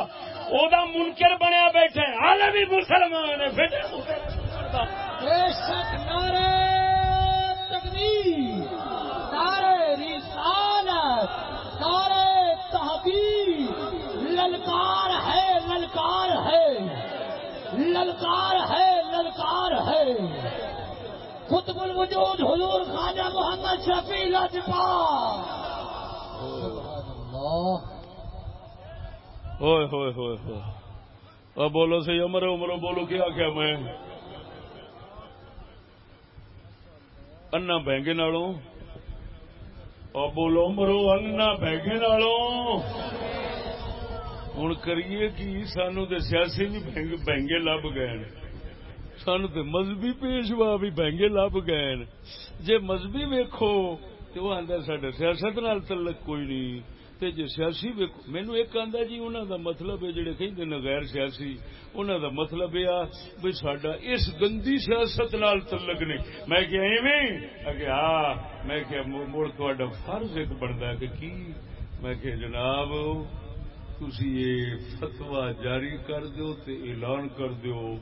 او دا منکر بنیا بیٹھے حال بھی مسلمان ہے۔ بے شک نعرے تکبیر نعرے رسالت نعرے تحقیق، للکار ہے للکار ہے۔ للکار ہے للکار ہے۔ خطب الوجود حضور خواجہ محمد شفیع لجپا ہوئے ہوئے ہوئے ہوئے۔ بولو سی امر عمر بولو کیا کیا میں۔ انا بہنگے نالوں۔ اور بولو مرو انا بہنگے نالوں ہوں کریے کہ سانو تو سیاسی بھی بہنگے لب گئے سانو تو مذہبی پیشوا بھی بہنگے لب گئے جے مذہبی ویکو تو وہ آدھا سڈا سیاست نال تعلق کوئی نہیں جی سیاسی مینو ایک آدھا جی انہوں دا مطلب ہے جڑے کہ غیر سیاسی انہوں دا مطلب یہ بھائی سڈا اس گندی سیاست نال تعلق نہیں میں کیا ایویں ہاں میں کیا مڑ تا فرض ایک بنتا کہ کی؟ میں کہ جناب تھی یہ فتوا جاری کر دو تے اعلان کر دو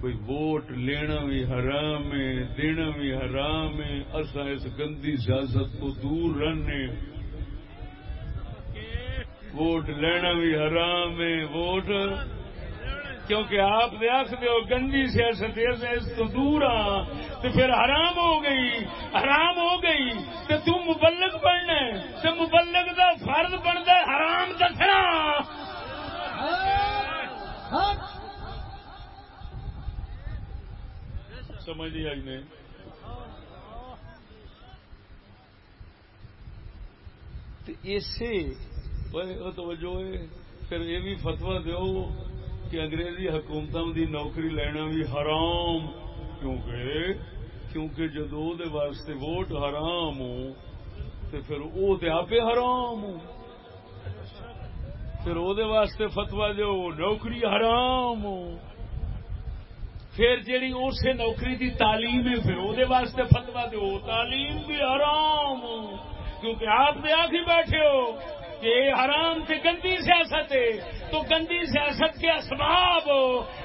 بھائی ووٹ لینا بھی حرام ہے، دینا بھی حرام ہے اصا اس گندی سیاست کو دور رہنے۔ ووٹ لینا بھی حرام ہے، ووٹ کیونکہ آپ دیکھ ہو گندی سیاست اس تو دور آ، تو پھر حرام ہو گئی، حرام ہو گئی، تو تم مبلک بننا ہے، تو مبلک دا فرض بنتا ہے، حرام دسنا سمجھ آئی نے اسے توجہ پھر یہ بھی فتوا دو کہ انگریزی حکومتوں دی نوکری لینا بھی حرام۔ کیونکہ؟ کیونکہ جدو واسطے ووٹ حرام ہو تو پھر وہ آپ حرام ہو پھر وہ واسطے فتوا دو نوکری حرام ہو پھر جیڑی اسے نوکری دی تعلیم ہے، پھر وہ واسطے فتوا دو تعلیم بھی حرام کیونکہ آپ دے آخ ہی بیٹھے ہو۔ کہ حرام سے گندی سیاست ہے، تو گندی سیاست کے اسباب،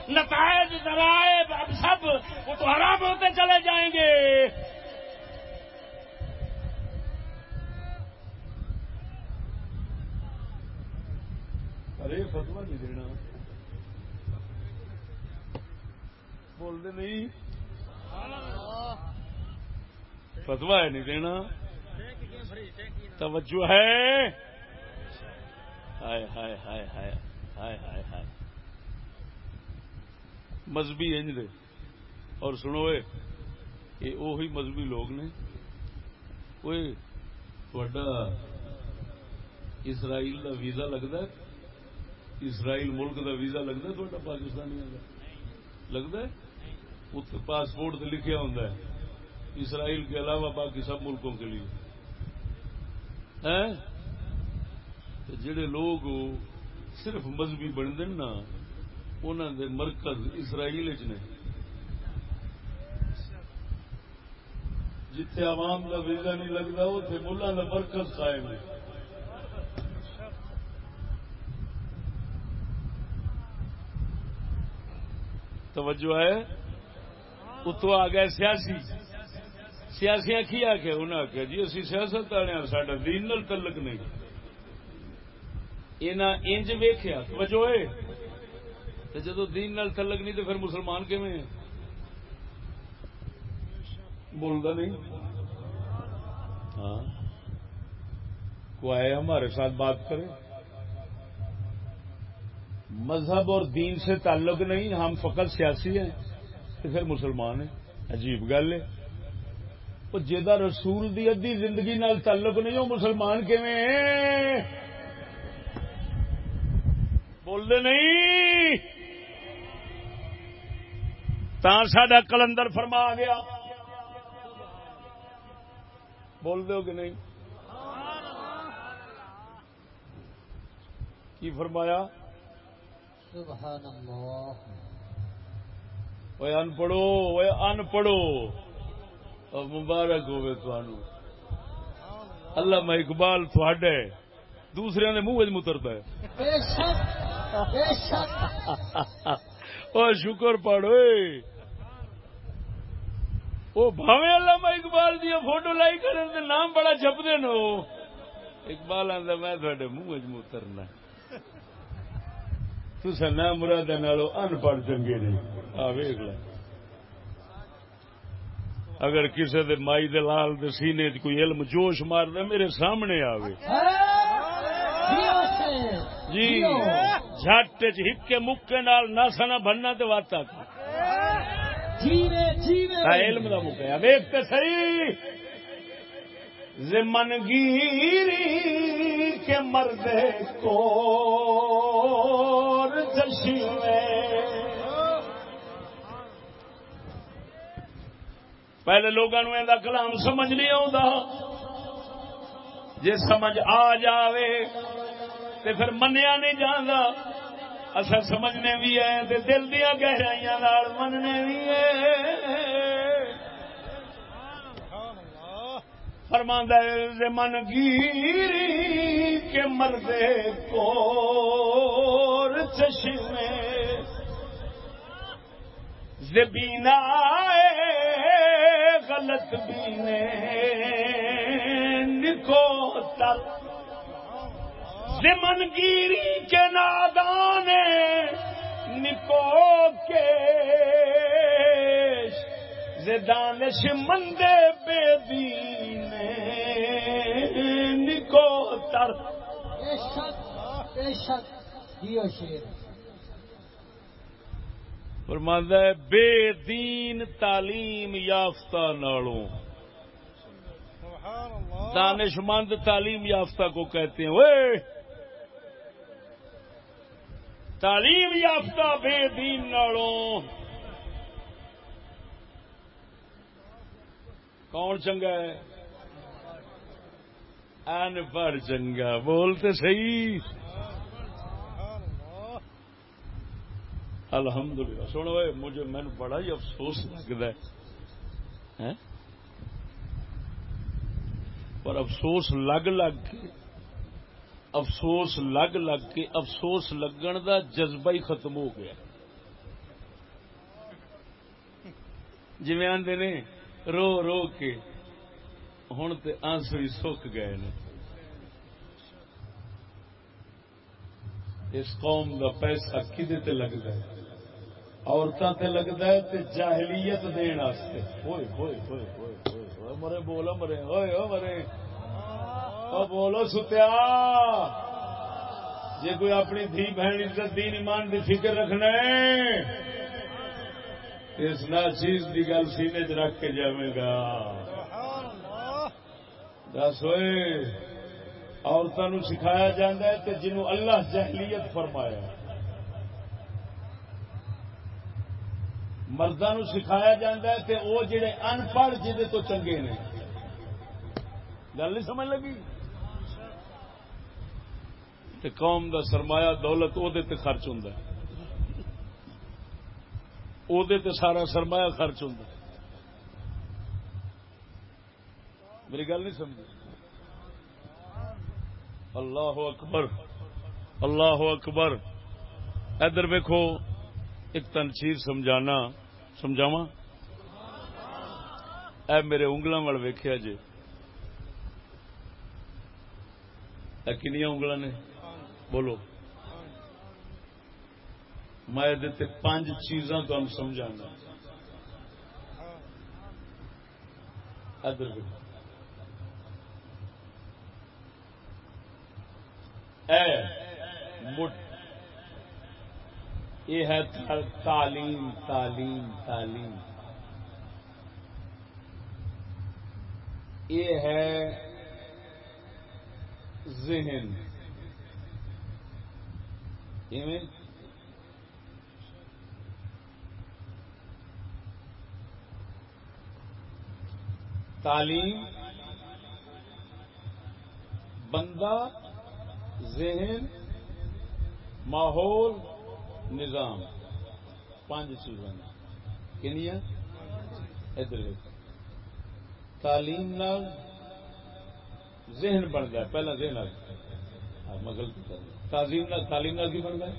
نتائج ذرائب اب سب وہ تو حرام ہوتے چلے جائیں گے۔ ارے فتوا نہیں دینا۔ بولتے نہیں۔ فتوا ہے نہیں دینا۔ توجہ ہے۔ ہائے ہائے ہائے ہائے ہائے ہائے ہائے۔ مذہبی انج دے۔ اور سنو یہ مذہبی لوگ نے۔ اسرائیل کا ویزا لگتا ہے؟ اسرائیل ملک کا ویزا لگتا ہے تا پاکستانی لگتا ہے؟ اتنے پاسپورٹ سے لکھا ہوں اسرائیل کے علاوہ باقی سب ملکوں کے لیے۔ ہاں؟ جڑے لوگ صرف مذہبی بنتے نا انہوں دے مرکز اسرائیل چ نے۔ جتھے عوام کا ویزا نہیں لگتا اتنے ملا کا مرکز قائم ہے۔ توجہ ہے؟ اتو آ گئے سیاسی۔ سیاسیا کی آخیا انہیں آخیا جی اسی سیاست والے ہاں ساڈا دین نال تعلق نہیں۔ انج ویخیا وجہ جدو دین نال تعلق نہیں تو پھر مسلمان کیون بولتا نہیں۔ ہاں۔ کو آئے ہمارے ساتھ بات کرے۔ مذہب اور دین سے تعلق نہیں ہم فقط سیاسی ہیں تو پھر مسلمان ہیں۔ عجیب گل ہے۔ جا رسول دی ادی زندگی نال تعلق نہیں وہ مسلمان بولتے نہیں۔ تا سڈا کلندر فرما گیا۔ بول دو کہ نہیں؟ کی فرمایا؟ ان پڑھو ان پڑھو۔ مبارک ہوئے تھانو اللہ میں اقبال تھوڑے دوسرے نے منہ مترتا ہے۔ او شکر پڑھو وہ بھاوے اللہ میں اقبال دیا فوٹو لائی کرن نام بڑا چھپتے نو اقبال آتا میں تھوڑے منہ مترنا تصا نہ مراد نالو ان پڑھ چنگے نہیں آ ویک لیں اگر کسی دے مائی دے لال دے سینے چ کوئی علم جوش مار دے میرے سامنے آوے جی جٹ ہکے مکے نال ناسا بننا تو واتا علم کا مکیا ویک تو سی زمن گیری کے مرد کو جشی میں پہلے لوگوں کلام سمجھ نہیں آتا جی سمجھ آ جائے تو پھر منیا نہیں جانا اصا سمجھنے بھی ہے دل دیا گہرائیاں مننے بھی فرماندہ من گیری کے مردے کو چشمے۔ زبینا غلط بینے نکو تر زمن گیری کے نادان نکو کے زدانش مندے بے دین نکو تر۔ بے شک بے شک۔ شیر۔ فرماندہ ہے بے دین تعلیم یافتہ نالوں۔ دانش مند تعلیم یافتہ کو کہتے ہیں وہ تعلیم یافتہ بے دین نالوں۔ کون چنگا ہے؟ ان پڑھ چنگا بولتے صحیح۔ الحمدللہ سنو مجھے مجھے بڑا ہی افسوس لگتا ہے۔ پر افسوس لگ لگ کے افسوس لگ لگ کے افسوس لگن دا جذبہ ہی ختم ہو گیا۔ جی آدھے نے رو رو کے ہوں تو آنسو ہی سک گئے نے۔ اس قوم کا پیسہ کدے تے لگتا ہے؟ عورتوں تے لگتا ہے تے جاہلیت دین ہوئے ہوئے ہوئے ہوئے ہوئے مرے بولو مرے، ہوئے ہو مرے۔ او بولو ستیا۔ جی کوئی اپنی دھی بہن عزت دین ایمان دی فکر رکھنا ہے، اس نا چیز کی گل سینے چ رکھ کے جائے گا۔ دس ہوئے عورتوں سکھایا جا ہے جنہوں اللہ جہلیت فرمایا مردوں سکھایا جا ہے کہ وہ جڑے ان پڑھ جہد تو چنگے نے۔ گل نہیں سمجھ لگی؟ قوم دا سرمایہ دولت وہ خرچ ہوں وہ سارا سرمایہ خرچ ہوں میری گل نہیں سمجھ اللہ اکبر اللہ اکبر۔ ادھر ویکو ایک تنصیر سمجھانا سمجھاوا اے میرے انگلوں وال ویخیا جی کنیا انگل نے؟ بولو۔ میں پانچ چیزاں تم سمجھا ادھر یہ ہے تعلیم تعلیم تعلیم۔ یہ ہے ذہن۔ جی۔ تعلیم بندہ ذہن، ماحول، نظام، پانچ چیزاں۔ کنیا ادھر تعلیم نال ذہن بنتا ہے پہلا ذہن میں غلطی کر تعلیم نال تعلیم نال کی بنتا ہے؟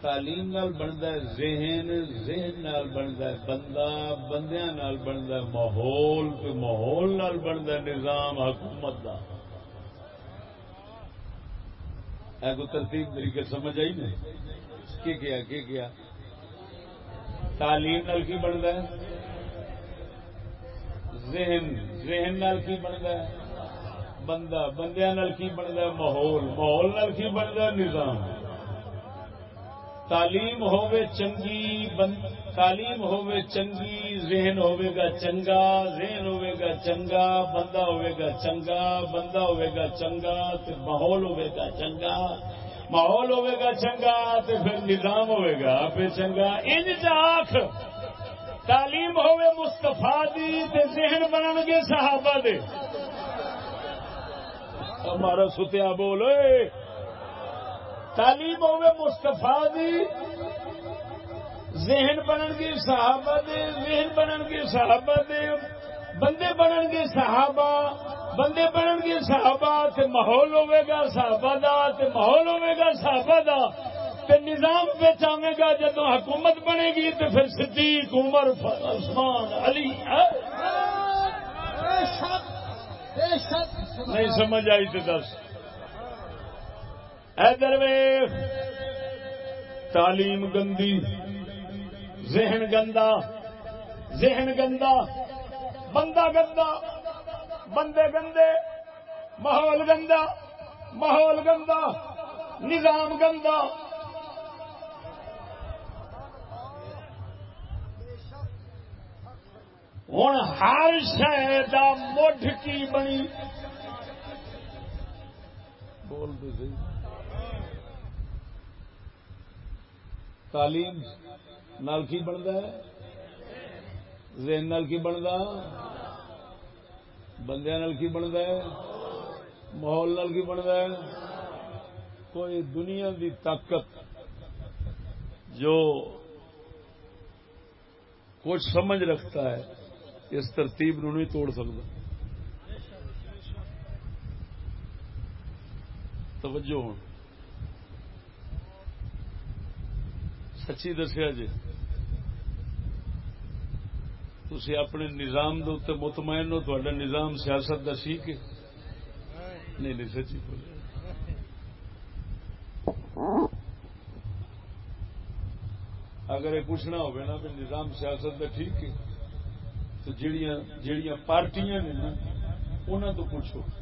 تعلیم نال بنتا ہے ذہن ذہن نال بنتا ہے بندہ، بندیاں نال بنتا ہے ماحول ماحول نال بنتا ہے نظام، حکومت کا کو ترتیب میری کہ سمجھ آئی نہیں؟ کی کیا کی کیا؟ تعلیم نال کی بنتا ہے؟ ذہن ذہن نال کی بنتا ہے؟ بندہ بندیا نال کی بنتا ماحول ماحول نال کی بنتا نظام۔ تعلیم ہوے چنگی بند تعلیم ہوے چنگی، ذہن ہوے گا چنگا، ذہن ہوے گا چنگا، بندہ ہوے گا چنگا، بندہ ہوے گا چنگا تو ماحول ہوے گا چنگا۔ ماحول ہوے گا چنگا تو پھر نظام ہوے گا پھر چنگا۔ ان چاخ تعلیم ہوے مستفا دی، تے ذہن بنن گے صحابہ دے۔ ہمارا ستیا بولے۔ تعلیم ہوے مستفا دی، ذہن بنن گے صحابہ دے، ذہن بنن گے صحابہ دے۔ بندے بنن گے صحابہ، بندے بنن گے صحابہ تے ماحول ہوے گا صحابہ دا، تے ماحول ہوے گا صحابہ دا۔ تے نظام پہ چاہے گا جدو حکومت بنے گی تو پھر صدیق، عمر، عثمان، علی ہاں؟ نہیں سمجھ آئی تو دس۔ ادھر تعلیم گندی، ذہن گندا ذہن گندا، بندہ گندا، بندے گندے، ماحول گندا ماحول گندا، نظام گندا۔ ہوں ہر شہر مٹھ کی بنی۔ بول دے تعلیم نال کی بنتا ہے؟ ذہن نال کی بنتا بندے نال کی بنتا ہے؟ ماحول نال کی بنتا ہے؟ کوئی دنیا دی طاقت جو کچھ سمجھ رکھتا ہے، اس ترتیب نو نہیں توڑ سکتا۔ توجہ ہوں۔ سچی دسیا جی۔ تھی اپنے نظام دے مطمئن ہو تا نظام سیاست کا سی کہ؟ نہیں نہیں، سچی بولے۔ اگر یہ پوچھنا ہوگا نا بھی نظام سیاست کا ٹھیک ہے، تو جڑیاں پارٹیاں نے نا انہوں تو پوچھو۔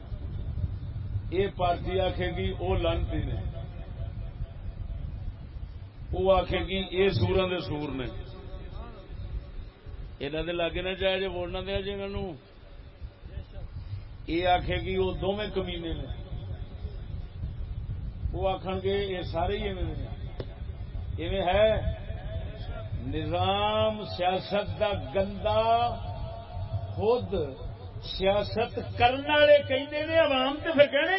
یہ پارٹی آخے گی وہ لانتی نے۔ وہ آخے گی یہ سورا دے سور نے۔ یہاں دے لاگے نہ جائے جی ووٹنا دیا جی انہوں یہ آخے گی وہ دونوں کمینے نے۔ وہ آخ گے، یہ سارے ہی ایویں ہے۔ نظام سیاست دا گندا خود سیاست کرنے والے کہیں نے، عوام تو پھر کہنے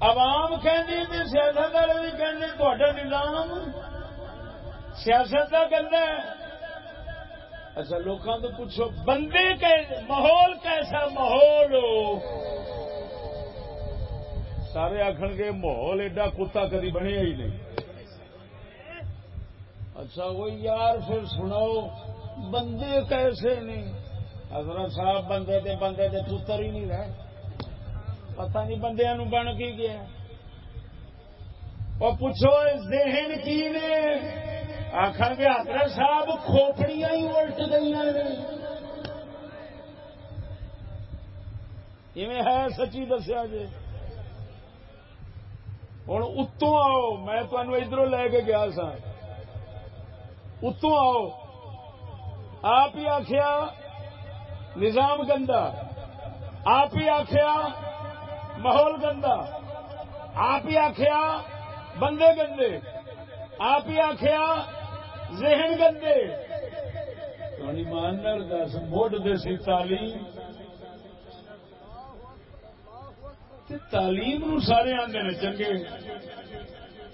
عوام کہ سیاست والے بھی کہنے نظام سیاست کا گندا ہے۔ اچھا لوگوں تو پوچھو، بندے ماحول کیسا ماحول؟ سارے آخر گے، ماحول ایڈا کتا کدی بنیا ہی نہیں۔ اچھا وہ یار پھر سناؤ۔ بندے کیسے نہیں حضرت صاحب بندے دے بندے دے پتر ہی نہیں رہے۔ پتہ نہیں بندے نو بن کی گیا۔ اور پوچھو ذہن کی نے؟ آخر گے حضرت صاحب کھوپڑیاں ہی الٹ گئی ہے سچی دسیا جی ہوں اتوں آؤ، میں تمہیں ادھر لے کے گیا سا اتوں آؤ۔ آپ ہی آخیا نظام گندا۔ آپ ہی آخیا ماحول گندا۔ آپ ہی آخیا بندے گندے۔ آپ ہی آخیا ذہن گندے۔ مان دس مڈ دسی تعلیم۔ تعلیم نو سارے آدھے نے چنگے۔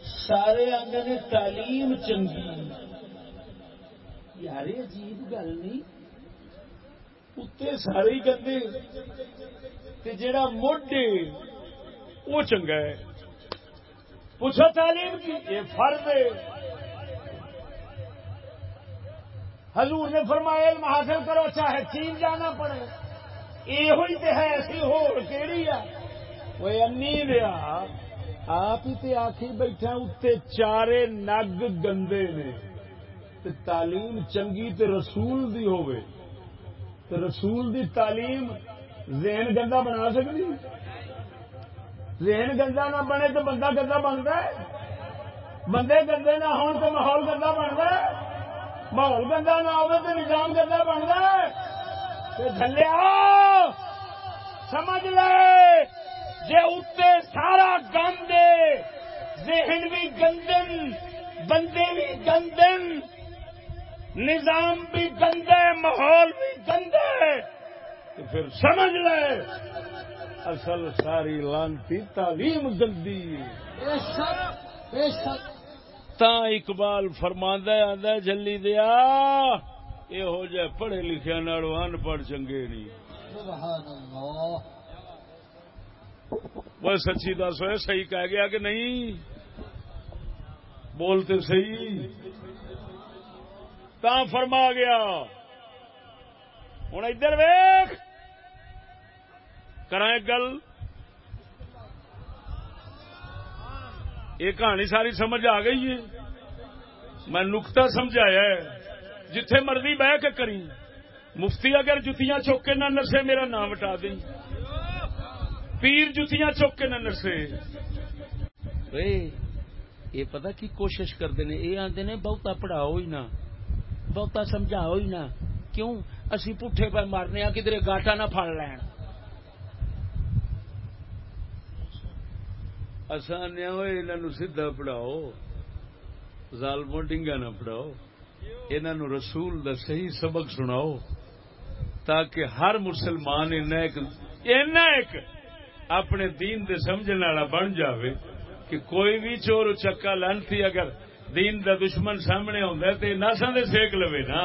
سارے آدھے نے تعلیم چنگی۔ یار عجیب گل نہیں اتنے سارے ہی گندے جڑا مڈ وہ چنگا ہے پوچھو تعلیم کی یہ فرض ہے حضور نے فرمایا علم حاصل کرو چاہے چین جانا پڑے یہ ہوئی ہے ایسی ہو کہڑی ہے وہ انی دیا آپ ہی تے آخی بیٹھا اتنے چارے نگ گندے نے تے تعلیم چنگی تے رسول دی ہوئے تے رسول دی تعلیم ذہن گندا بنا سکتی ذہن گندا نہ بنے تو بندہ گندا بنتا ہے؟ بندے گندے نہ ہون تو ماحول گندا بنتا ہے؟ ماحول گندا نہ ہو تو نظام گندا بنتا ہے؟ جلیا سمجھ لے! جے اتنے سارا گندے ذہن بھی گندن، بندے بھی گندن نظام بھی گندے ماحول بھی گندے۔ تو پھر سمجھ لے اصل ساری لانتی تعلیم گندی۔ تا اقبال فرماندہ آدھا جلی دیا یہ ہو جائے پڑھے لکھے ان پڑھ چنگے نہیں وہ سچی دس ہوئے صحیح کہہ گیا کہ نہیں؟ بولتے صحیح۔ تا فرما گیا۔ ہوں ادھر ویخ کرائیں گل۔ یہ کہانی ساری سمجھ آ گئی ہے۔ میں نکتا سمجھایا ہے۔ جتھے مرضی بہ کے کری مفتی اگر جتیاں چوک کے نہ نرسے، میرا نام ہٹا دیں۔ پیر جتیاں چوک کے نہ نرسے۔ یہ پتا کی کوشش کرتے ہیں یہ آتے نے، بہتا پڑھاؤ ہی نہ۔ بہتا سمجھاؤ ہی نہ کیوں اسی پٹھے پہ مارنے کدھر گاٹا نہ پڑ لین آسانیا انہوں سیدا پڑھاؤ ظالمو ڈنگا نہ پڑھاؤ انہوں رسول دا صحیح سبق سناؤ تاکہ ہر مسلمان ایک اپنے دین دے سمجھنے والا بن جاوے کہ کوئی بھی چور چکا لانتی اگر دین دا دشمن سامنے ہوندا ہے تے ناساں دے سیک لوے نا۔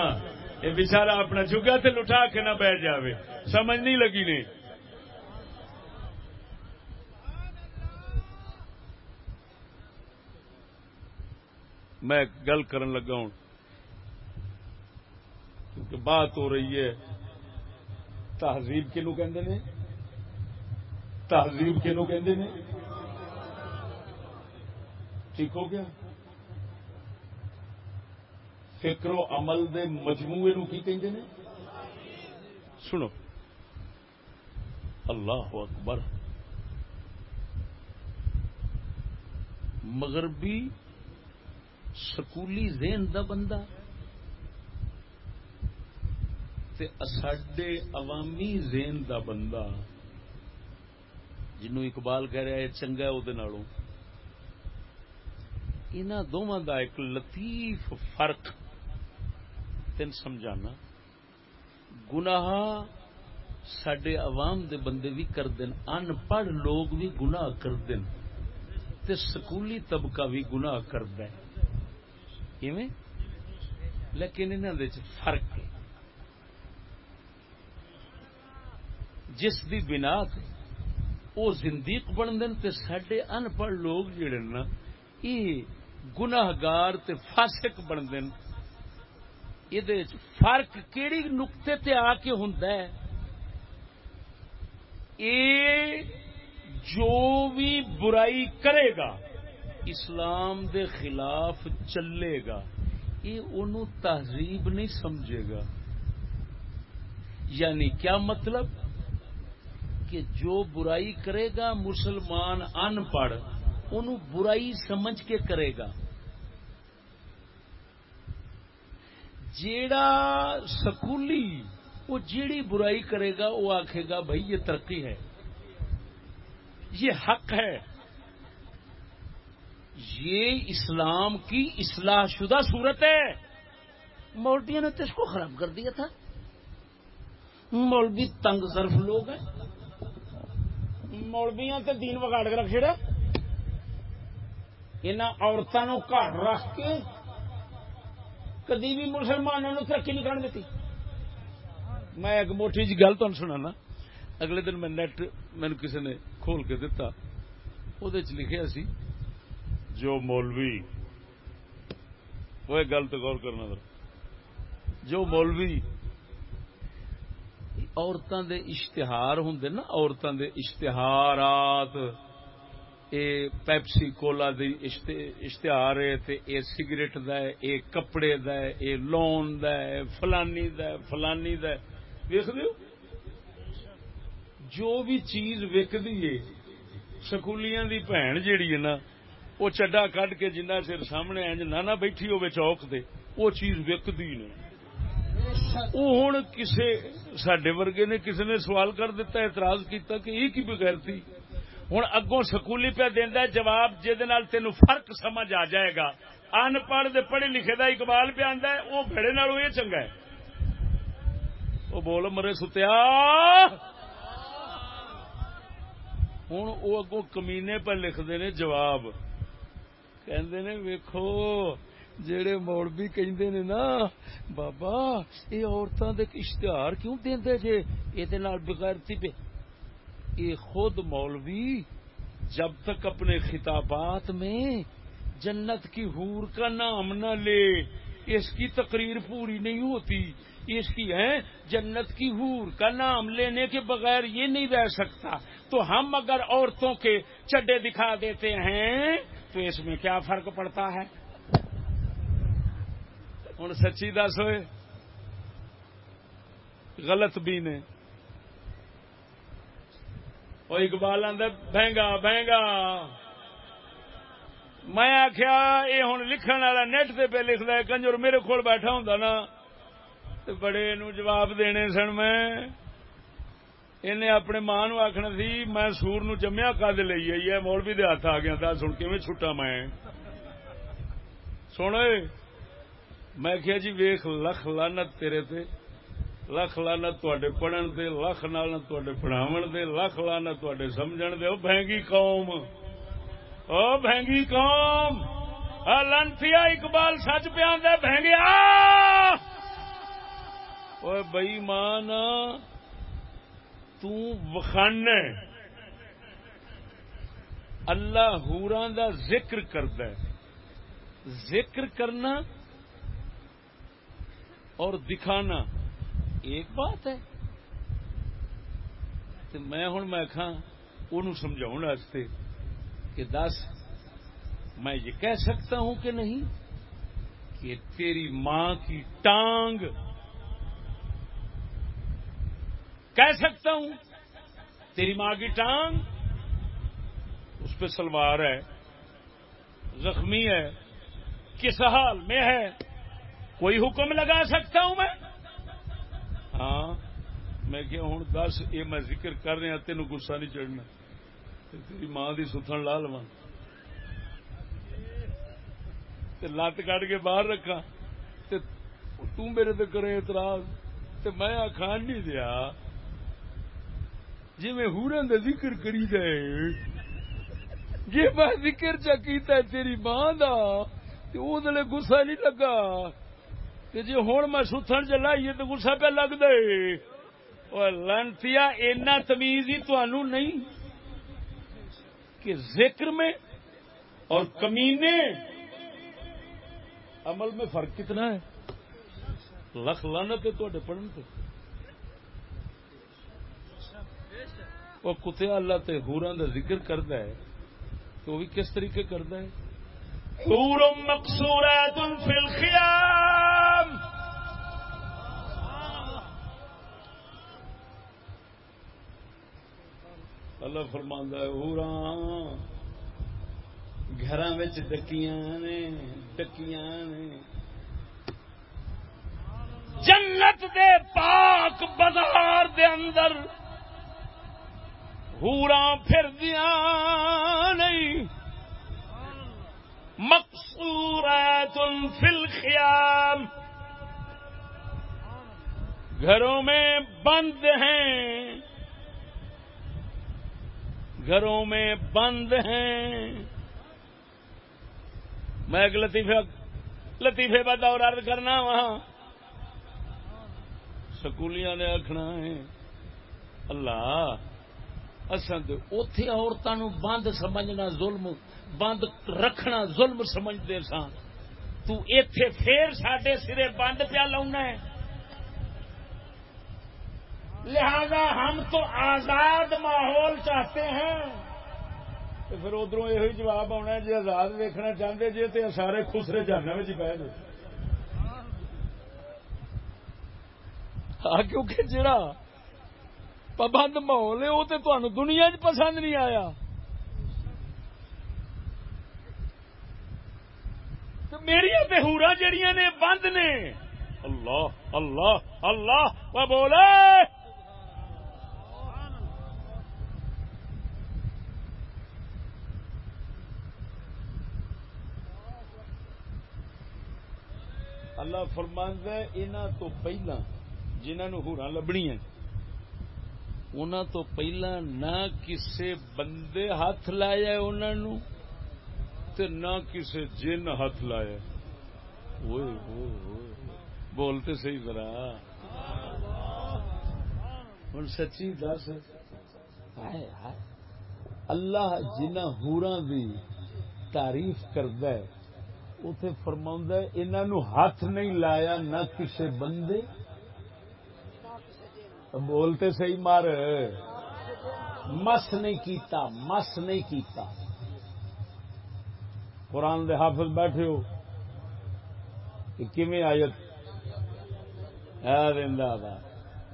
یہ بیچارہ اپنا چگا تے لٹا کے نہ بیٹھ جاوے۔ سمجھ نہیں لگی نے۔ میں گل کرن لگا ہوں۔ کیونکہ بات ہو رہی ہے۔ تہذیب کنو کہندے نے؟ تہذیب کنو کہندے نے؟ ٹھیک ہو گیا؟ فکر و عمل دے مجموعے نو کی کہندے نے؟ سنو۔ اللہ اکبر۔ مغربی سکولی ذہن دا بندہ۔ تے ساڈے عوامی ذہن دا بندہ۔ جنوں اقبال کہہ رہا ہے چنگا ہے وہ ان دونوں دا ایک لطیف فرق تین سمجھانا گناہ سڈے عوام دے بندے بھی کر دین ان پڑھ لوگ بھی گناہ کر دین، تے سکولی طبقہ بھی گناہ کرد لیکن انہوں فرق ہے۔ جس دی بنا وہ زندیق بن دین، تے سڈے ان پڑھ لوگ جڑے نا یہ گناہگار تے فاسق بن یہ فرق کیڑی نقطے تے آ کے ہوں اے جو بھی برائی کرے گا اسلام دے خلاف چلے گا یہ ان تہذیب نہیں سمجھے گا یعنی کیا مطلب کہ جو برائی کرے گا مسلمان ان پڑھ ان برائی سمجھ کے کرے گا جیڑا سکولی وہ جیڑی برائی کرے گا، وہ آکھے گا بھائی یہ ترقی ہے۔ یہ حق ہے۔ یہ اسلام کی اصلاح شدہ صورت ہے۔ مولویوں نے تو اس کو خراب کر دیا تھا۔ مولوی تنگ صرف لوگ ہیں۔ مولویاں تو دین وگاڑ کے رکھے ان عورتوں گھر رکھ کے کدی بھی مسلمانوں نے ترقی نہیں کرنے دیتی میں ایک موٹی جی گل تمہیں سنا اگلے دن میں نیٹ مین کسی نے کھول کے دتا۔ وہ لکھا سی، جو مولوی وہ گل تو غور کرنا در جو مولوی عورتوں دے اشتہار ہوں نا عورتوں دے اشتہارات۔ اے پیپسی کولا دی اشتہار ہے تے اے سگریٹ دا ہے، اے کپڑے دا ہے، اے لون دا ہے، فلانی دا ہے، فلانی دا ہے۔ دیکھ دیو جو بھی چیز وکدی ہے، سکولیاں دی بہن جیڑی ہے نا وہ چڈا کڈ کے جنہ چر سامنے انج نانا بیٹھی ہوے چوک دے وہ چیز وکدی نے۔ وہ ہوں کسے سڈے ورگے نے کسی نے سوال کر دیتا اعتراض کیتا کہ یہ کی بغیرتی؟ ہوں اگوں سکولی پہ دینا جواب جہد تین فرق سمجھ آ جائے گا۔ ان پڑھ پڑھے لکھے دا اقبال پہ آدھا ہے وہ بڑے نالوں یہ چنگا ہے۔ وہ بول مرے ستیا۔ ہوں وہ اگوں کمینے پہ لکھتے نے جواب۔ کہ ویکو جڑے مولوی کہندے نے نا، بابا، یہ عورتوں دے اشتہار کیوں دے جے؟ یہ بغیرتی پہ۔ یہ خود مولوی جب تک اپنے خطابات میں جنت کی حور کا نام نہ لے، اس کی تقریر پوری نہیں ہوتی، اس کی ہے، جنت کی حور کا نام لینے کے بغیر یہ نہیں رہ سکتا۔ تو ہم اگر عورتوں کے چڈے دکھا دیتے ہیں، تو اس میں کیا فرق پڑتا ہے؟ ہوں، سچی دس ہوئے۔ غلط بھی نے۔ وہ اقبال آدھا بہنگا بہنگا میں آخیا یہ ہوں لکھن والا نیٹ سے پہ لکھتا ہے کنجر میرے کو بیٹھا ہوں نا بڑے نو جواب دینے سن میں انہیں اپنے ماں نو آخنا سی میں سور نو جمیا کد لی آئی ہے مول بھی ہاتھ آ گیا تھا سن کے چھٹا میں سن میں کیا جی ویخ لکھ لانت تیرے تے لکھ لانا تے پڑھن دے، لکھ لانا تے پڑھاو دے، لکھ لانا تے سمجھ دے۔ بہنگی قوم، او بہنگی قوم۔ لنفیا اقبال سچ پہ آدھا بہنگیا اوے بئی مان تخان اللہ ہوران دا ذکر کرد ذکر کرنا اور دکھانا۔ ایک بات ہے۔ تو میں ہوں میں کھاں ان سمجھاؤ کہ دس، میں یہ کہہ سکتا ہوں کہ نہیں کہ تیری ماں کی ٹانگ، کہہ سکتا ہوں، تیری ماں کی ٹانگ اس پہ سلوار ہے، زخمی ہے، کس حال میں ہے، کوئی حکم لگا سکتا ہوں میں؟ میں کہ ہوں، دس، یہ میں ذکر کر رہا ہاں, تین گسا نہیں چڑھنا. تیری ماں کی ستھن لا لوا لت کٹ کے باہر رکھا میرے تو کرے اعتراض۔ میں آخان نہیں دیا۔ جی میں ہورن کا ذکر کری دے۔ جی میں ذکر چکیتا تیری ماں کا گسا نہیں لگا۔ جی ہوں میں ستھن چلائیے تو گسا پہ لگ دے۔ لنتی اینا تمیز ہی نہیں کہ ذکر میں اور کمینے عمل میں فرق کتنا ہے؟ لکھ لانا تے پڑھن تو وہ کتیا اللہ تے ہورا دا ذکر کرتا ہے تو بھی کس طریقے کرتا ہے؟ حور مقصورات فی الخیام۔ اللہ فرماندا ہے حوراں گھراں وچ ڈکیاں نے ڈکیاں نے۔ جنت دے پاک بازار دے اندر ہورا پھر دیا نہیں مقصورات فی الخیام۔ گھروں میں بند ہیں۔ گھروں میں بند ہیں۔ میں ایک لطیفہ لطیفے کا دور عرض کرنا وہاں سکولیاں نے آخنا ہے، اللہ اصل اتے عورتوں بند سمجھنا ظلم، بند رکھنا ظلم سمجھتے سا تے پھر سڈے سرے بند پیا لاؤنا ہے۔ لہذا ہم تو آزاد ماحول چاہتے ہیں۔ تو پھر ادھر یہ جواب آنا جی آزاد ویکنا چاہتے جی تو سارے خسرے جانا میں پہ ہاں کیونکہ جڑا پابند ماحول ہے وہ تو دنیا چ پسند نہیں آیا۔ میری بہورا جڑیاں نے بند نے۔ اللہ اللہ اللہ وہ بولے۔ اللہ فرماند ہے انہوں تو پہلا جنہوں ہورا لبنی ان تو پہلا نہ کسے بندے ہاتھ لایا انہوں نہ کسے جن ہاتھ لایا بولتے صحیح ذرا۔ ہوں سچی دس۔ اللہ جنہ ہورا دی تعریف کرد اتے فرما انہوں ہاتھ نہیں لایا نہ کسے بندے۔ بولتے صحیح مار۔ مس نہیں کیتا، مس نہیں کیتا۔ قرآن دے حافظ بیٹھے ہو۔ کہ کمی آیت؟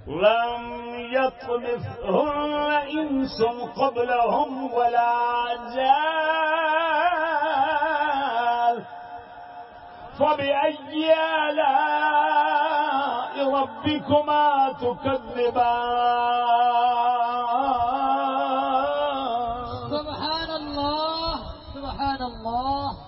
لم يطمثهن إنس قبلهم ولا جان۔ فبأي آلاء ربكما تكذبان؟ سبحان الله سبحان الله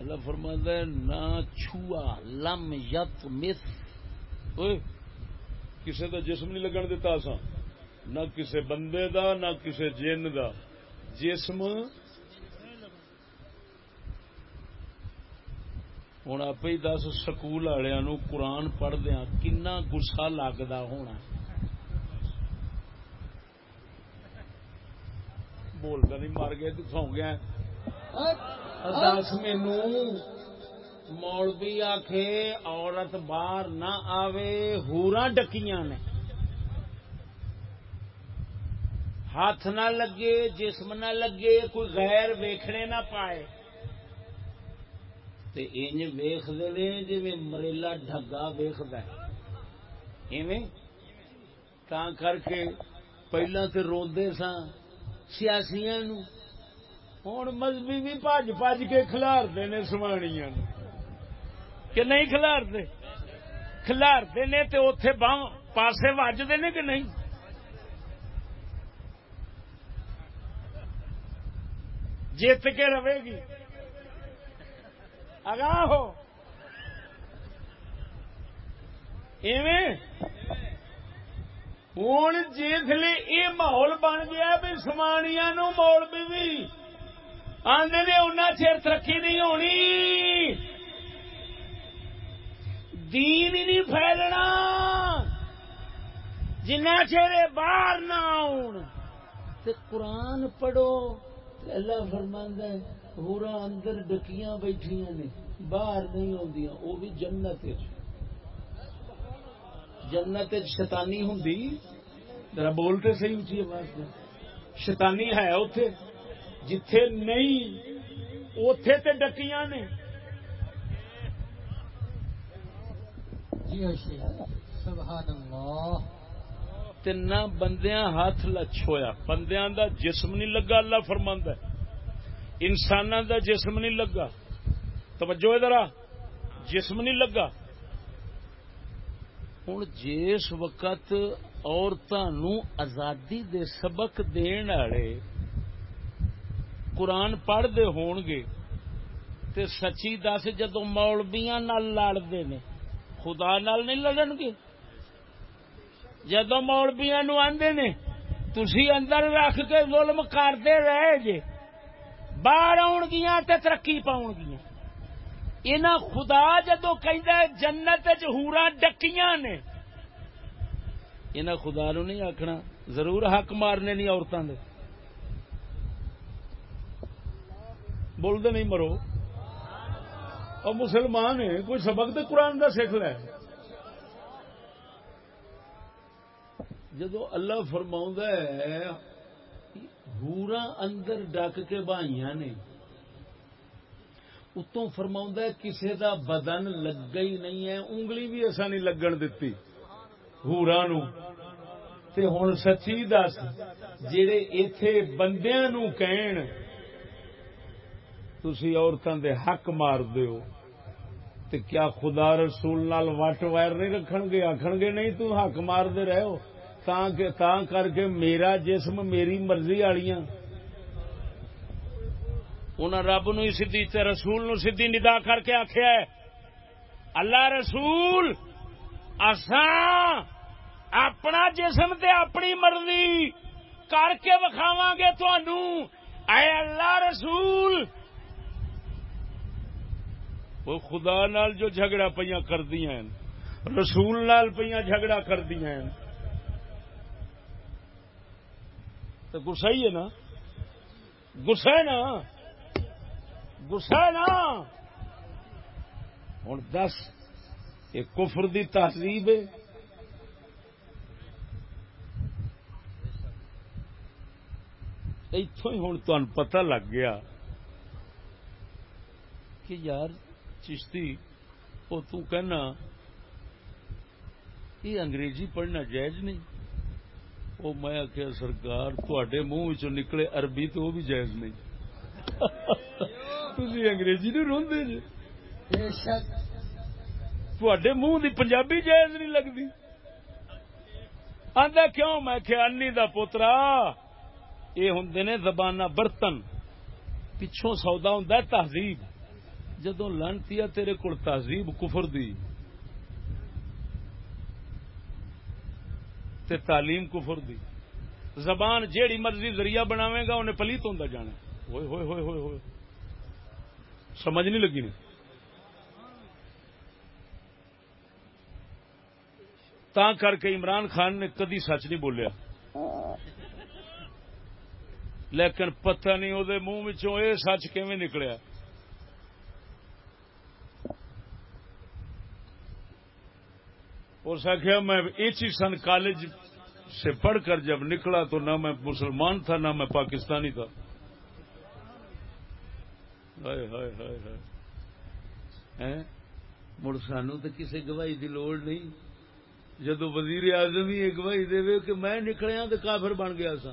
اللہ فرماتا ہے نہ چھوا لم یت مس کسے دا جسم نہیں لگن دیتا اساں نہ کسے بندے دا، نہ کسے جن دا۔ جسم ہوں آپ ہی دس سکول والوں قرآن پڑھدیا کنا گسا لگتا ہونا۔ بولتا نہیں مر گیا تو سو گیا۔ دس مینو مولوی آخ عورت باہر نہ آوے، ہورا ڈکیاں نے۔ ہاتھ نہ لگے، جسم نہ لگے، کوئی غیر ویکھنے نہ پائے۔ تے انج ویختے نے جی مریلا ڈگا ویخد تا کر کے پہلا تو روندے سا سیاسیا ہوں مذہبی بھی بج بج کے کھلارتے نے سوانیاں کہ نہیں کھلارتے؟ کھلارتے نے تو اتے باہ پاسے وجتے نے کہ نہیں؟ جیت کے رہے گی۔ اگاہ ہو۔ ہوں جسل یہ ماحول بن گیا بھی سمانیا نو مول بھی آدھے نے ان چر ترقی نہیں ہونی۔ دین ہی نہیں پھیلنا۔ جنا چر باہر نہ آن قرآن پڑھو۔ اللہ فرماندہ پورا اندر ڈکیاں بیٹھیا نے، باہر نہیں آدی وہ بھی جنت جنت شتانی ہوں ذرا بولتے صحیح اچھی آواز میں شتانی ہے اتے جتھے نہیں اتے تے ڈکیاں نے۔ جی ہاں سبحان اللہ۔ تین بندیاں ہاتھ لچھویا بندیاں دا جسم نہیں لگا، اللہ فرماندہ ہے۔ انسان دا جسم نہیں لگا۔ توجہ ادھر جسم نہیں لگا۔ ہوں جس وقت عورتوں آزادی دے سبق دین والے قرآن پڑھتے ہون گے، تے سچی دس جدو مولبیاں لڑتے نے، خدا نال نہیں لڑن گے۔ جدو مولبیاں نو آدھے نے تھی اندر رکھ کے ظلم کرتے رہے جے باہر آن گیا ترقی پاؤ گیا ان خدا جدو کہ جنت چورا ڈکیاں نے خدا نو نہیں آخنا ضرور حق مارنے نہیں عورتوں نے بولتے نہیں مرو۔ اور مسلمان ہے کوئی سبق تو قرآن کا سیکھ لے۔ جدو اللہ فرما ہے ہورا اندر ڈک کے بھائیاں نے۔ اتوں فرما کسی دا بدن لگا ہی نہیں ہے، انگلی بھی ایسا نہیں لگن دتی ہورا نو۔ تے ہوں سچی دس جڑے اتے بندیا نو کہن، تسی عورتوں دے حق مار دیو۔ تے کیا خدا رسول نال وٹ وائر نہیں رکھن گے آخن گے، نہیں تو حق مار دے رہے ہو کر کے میرا جسم میری مرضی والی رب نو سی رسول نو سی ندا کر کے آخیا اللہ رسول، اساں اپنا جسم تے اپنی مرضی کر کے وکھاوا گے اے اللہ رسول، وہ خدا نال جو جھگڑا پہ کردیا رسول نال پہ جھگڑا کردیا تو گسا ہی ہے نا؟ گسا ہے نا؟ گسا ہے نا؟ ہوں دس، یہ کفر دی تہذیب ہے۔ اتوں ہی ہوں تن پتا لگ گیا کہ یار چشتی وہ کہنا، یہ انگریزی پڑھنا جائز نہیں۔ وہ میں آخیا سرکار تے منہ چ نکلے عربی تو وہ بھی جائز نہیں۔ تھی انگریزی نہیں روندے جی۔ تے منہ دی پنجابی جائز نہیں لگتی آدھا کیوں؟ میں کہ انی دا پوترا یہ ہوں نے زبانہ برتن۔ پچھوں سودا ہوں تہذیب۔ جدو لانتی تیرے کول تہذیب کفر دی۔ تے تعلیم کفر دی۔ زبان جیڑی مرضی ذریعہ بناوے گا، انہیں پلیت ہوتا جانا۔ ہوئے ہوئے ہوئے ہوئے ہوئے۔ سمجھ نہیں لگی نہیں تا کر کے عمران خان نے کدی سچ نہیں بولیا۔ لیکن پتہ نہیں وہ منہ یہ سچ کیون نکلیا۔ اس آخیا میں ایچ سن کالج سے پڑھ کر جب نکلا تو نہ میں مسلمان تھا نہ میں پاکستانی تھا۔ مڑ سانو تو کسی گواہی کی لوڑ نہیں۔ جدو وزیر اعظم ہی گواہی دے کہ میں نکلیا تو کافر بن گیا سا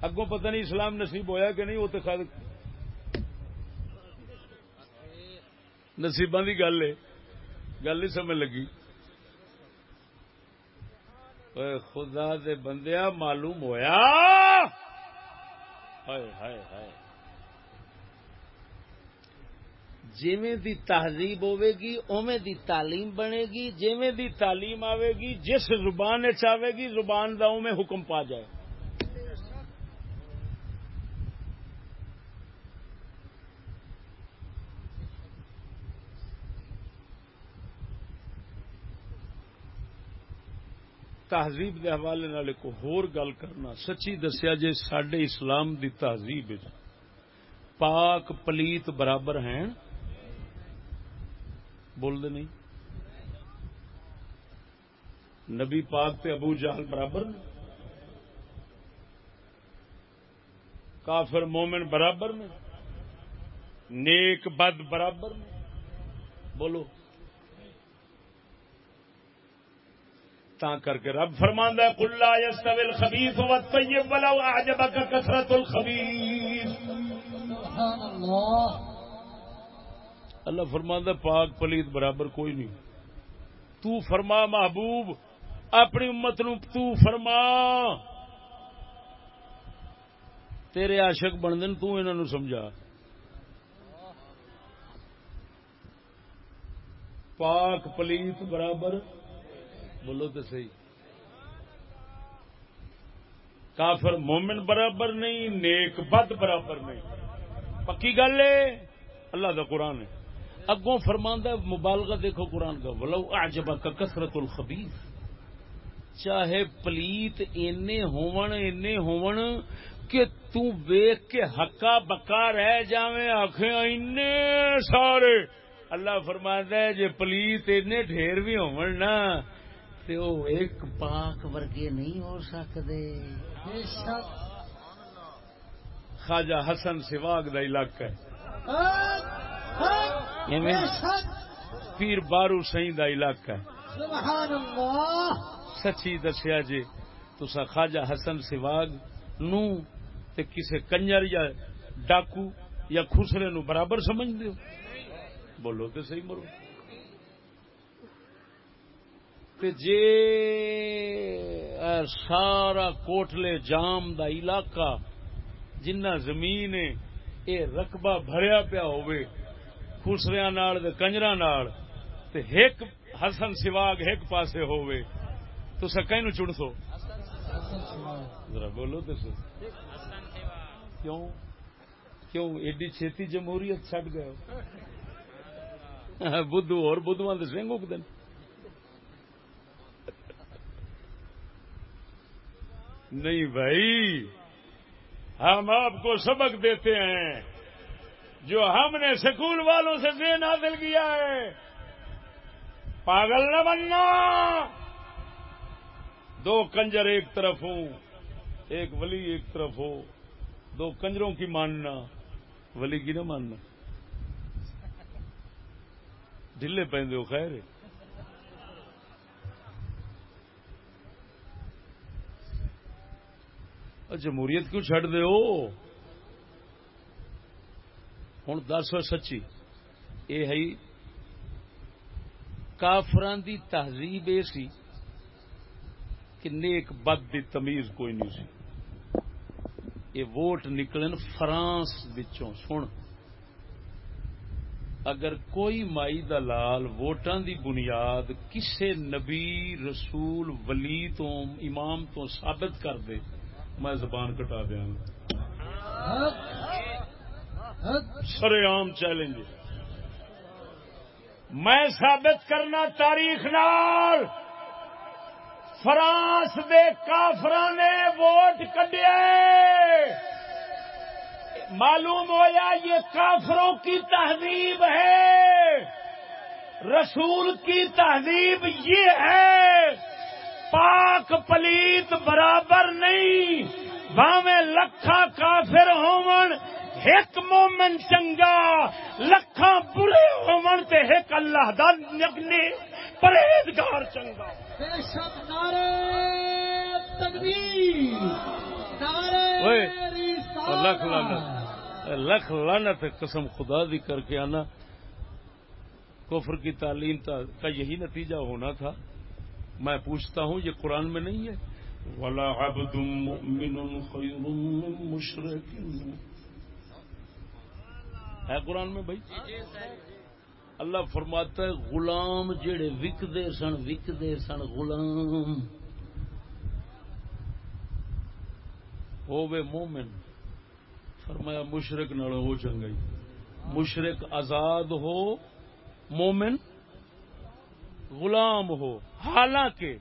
اگوں پتہ نہیں اسلام نصیب ہویا کہ نہیں، وہ تو نصیباں کی گل ہے۔ گل نہیں سمجھ لگی۔ خدا دے بندیا معلوم ہویا۔ ہائے ہائے ہائے۔ جیویں دی تہذیب ہوے گی اوویں دی تعلیم بنے گی جیویں دی تعلیم آوے گی جس زبان چاہے گی زبان دا اوویں حکم پا جائے۔ تہذیب کے حوالے کو ہور گل کرنا۔ سچی دسیا جی سڈے اسلام دی تہذیب پاک پلیت برابر ہیں۔ بول نہیں۔ نبی پاک تے ابو جہل برابر نے۔ کافر مومن برابر نے۔ نیک بد برابر نے۔ بولو۔ تا کر کے رب فرماندہ کلا یستوی الخبیث والطیب ولو اعجبک کثرت الخبیث اللہ۔ فرماندہ پاک پلیت برابر کوئی نہیں۔ تو فرما محبوب اپنی امت نو تو فرما۔ تیرے عاشق بن دن تو انہوں سمجھا۔ پاک پلیت برابر بولو تو صحیح۔ کافر مومن برابر نہیں، نیک بد برابر نہیں۔ پکی گل ہے، اللہ کا قرآن ہے۔ اگوں فرماندہ مبالغہ دیکھو قرآن کا۔ ولو اعجبا کا کثرت الخبیث چاہے پلیت اینے ہون اینے ہون کہ تو ویک کے حقا بکا رہ جاویں آخیں اینے سارے۔ اللہ فرماندا ہے، جے پلیت اینے ڈھیر بھی ہون نا تے او ایک پاک ورگے نہیں ہو سکتے خواجہ حسن سواگ دا علاقہ ہے۔ پیر بارو سی دا علاقہ ہے۔ سچی دسیا جی تسا خواجہ حسن سواگ نو تے کسے کنجر یا ڈاکو یا خسرے نو برابر سمجھ دیو بولو تو صحیح مرو۔ جے سارا کوٹلے جام دا علاقہ جنہ زمین اے رقبہ بھریا پیا ہوئے خسریا کنجرا ایک حسن سواگ ایک پاسے ہوئے تو سکیں نو چن سو ذرا بولو تو سو کیوں؟ کیوں؟ ایڈی چھتی جمہوریت چڈ گئے *laughs* بدھو اور بدھواں سنگ اگ نہیں بھائی، ہم آپ کو سبق دیتے ہیں۔ جو ہم نے سکول والوں سے دین حاصل کیا ہے۔ پاگل نہ بننا۔ دو کنجر ایک طرف ہوں، ایک ولی ایک طرف ہو۔ دو کنجروں کی ماننا، ولی کی نہ ماننا۔ ڈلے پہن دو خیر جمہوریت کیوں چڈ دو ہوں دس سچی۔ یہ ہے کافران دی تہذیب یہ سی کہ نیک بد دی تمیز کوئی نہیں سی۔ یہ ووٹ نکلن فرانس بچوں سن، اگر کوئی مائی دا لال ووٹاں دی بنیاد کسے نبی رسول ولی تو امام تو ثابت کر دے میں زبان کٹا دیا۔ سر عام چیلنج۔ میں ثابت کرنا تاریخ نال، فرانس دے کافران نے ووٹ کڈیا معلوم ہوا یہ کافروں کی تہذیب ہے، رسول کی تہذیب یہ ہے۔ پاک پلیت برابر نہیں باویں لکھا کافر ہون ایک مومن چنگا لکھا برے ہون تے ایک اللہ دا نگنے پرہیزگار چنگا۔ بے شک نعرے تکبیر رسالت۔ لکھ لانا لکھ لعنت ہے قسم خدا دی کر کے آنا۔ کفر کی تعلیم تا- کا یہی نتیجہ ہونا تھا۔ میں پوچھتا ہوں یہ قرآن میں نہیں ہے؟ ولا عبد مؤمن خیر من مشرک ہے قرآن میں بھائی؟ اللہ فرماتا ہے غلام جڑے وکدے سن وکدے سن غلام۔ ہووے مومن فرمایا مشرق نالوں وہ چنگائی۔ مشرق آزاد ہو مومن غلام ہو۔ حالانکہ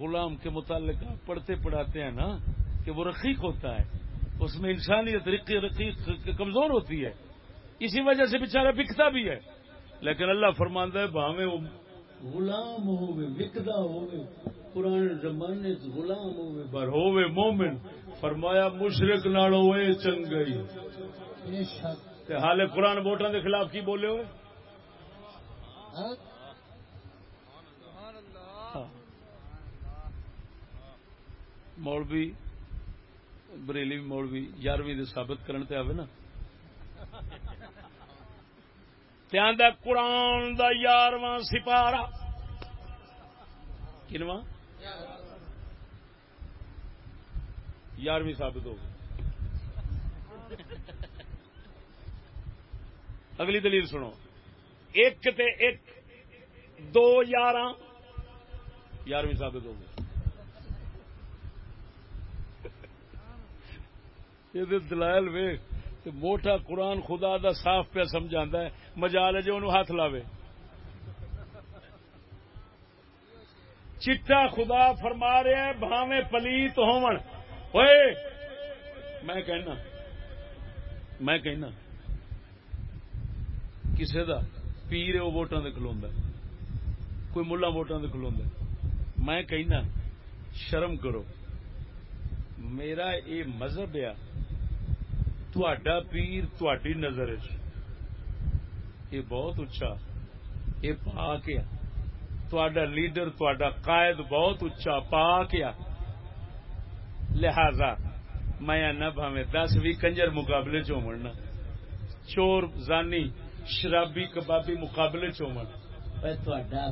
غلام کے متعلق آپ پڑھتے پڑھاتے ہیں نا کہ وہ رقیق ہوتا ہے۔ اس میں انسانیت رقی رقیق کمزور ہوتی ہے۔ اسی وجہ سے بےچارا بکتا بھی ہے۔ لیکن اللہ فرماندہ ہے بھاوے وہ غلام ہوئے وکدا ہوئے پرانے زمانے غلام ہوئے پر ہوئے مومن۔ فرمایا مشرق نالوں اے چنگئی۔ تے حالے قرآن ووٹاں دے خلاف کی بولے ہوئے ہاں؟ مولوی بریلی مولوی یارویں دے ثابت کرن تے آوے نا تے آندا قرآن دا یارواں سپارہ کنواں یارویں ثابت ہو گئی اگلی دلیل سنو ایک تے ایک دو یارہ یارویں ثابت ہو گئی یہ دلائل وے موٹا قرآن خدا دا صاف پہ سمجھا ہے، مجال ہے جو انہوں ہاتھ لاوے۔ چٹا خدا فرما رہے ہیں بھاویں پلیت ہون ہوئے میں کہنا میں کہنا، کسے دا پیر ہے، وہ ووٹاں دے کھلوندا ہے۔ کوئی ملا ووٹاں دے کھلوندا ہے۔ میں کہنا، شرم کرو۔ میرا یہ مذہب ہے تھوڑا پیر تھوڑی نظر چ یہ بہت اچا یہ پا کیا تھوڑا لیڈر تھوڑا قائد بہت اچا پا کیا لہذا میں نہ بھاویں دس بھی کنجر مقابلے چ ہونا چور، زانی، شرابی، کبابی مقابلے چ ہونا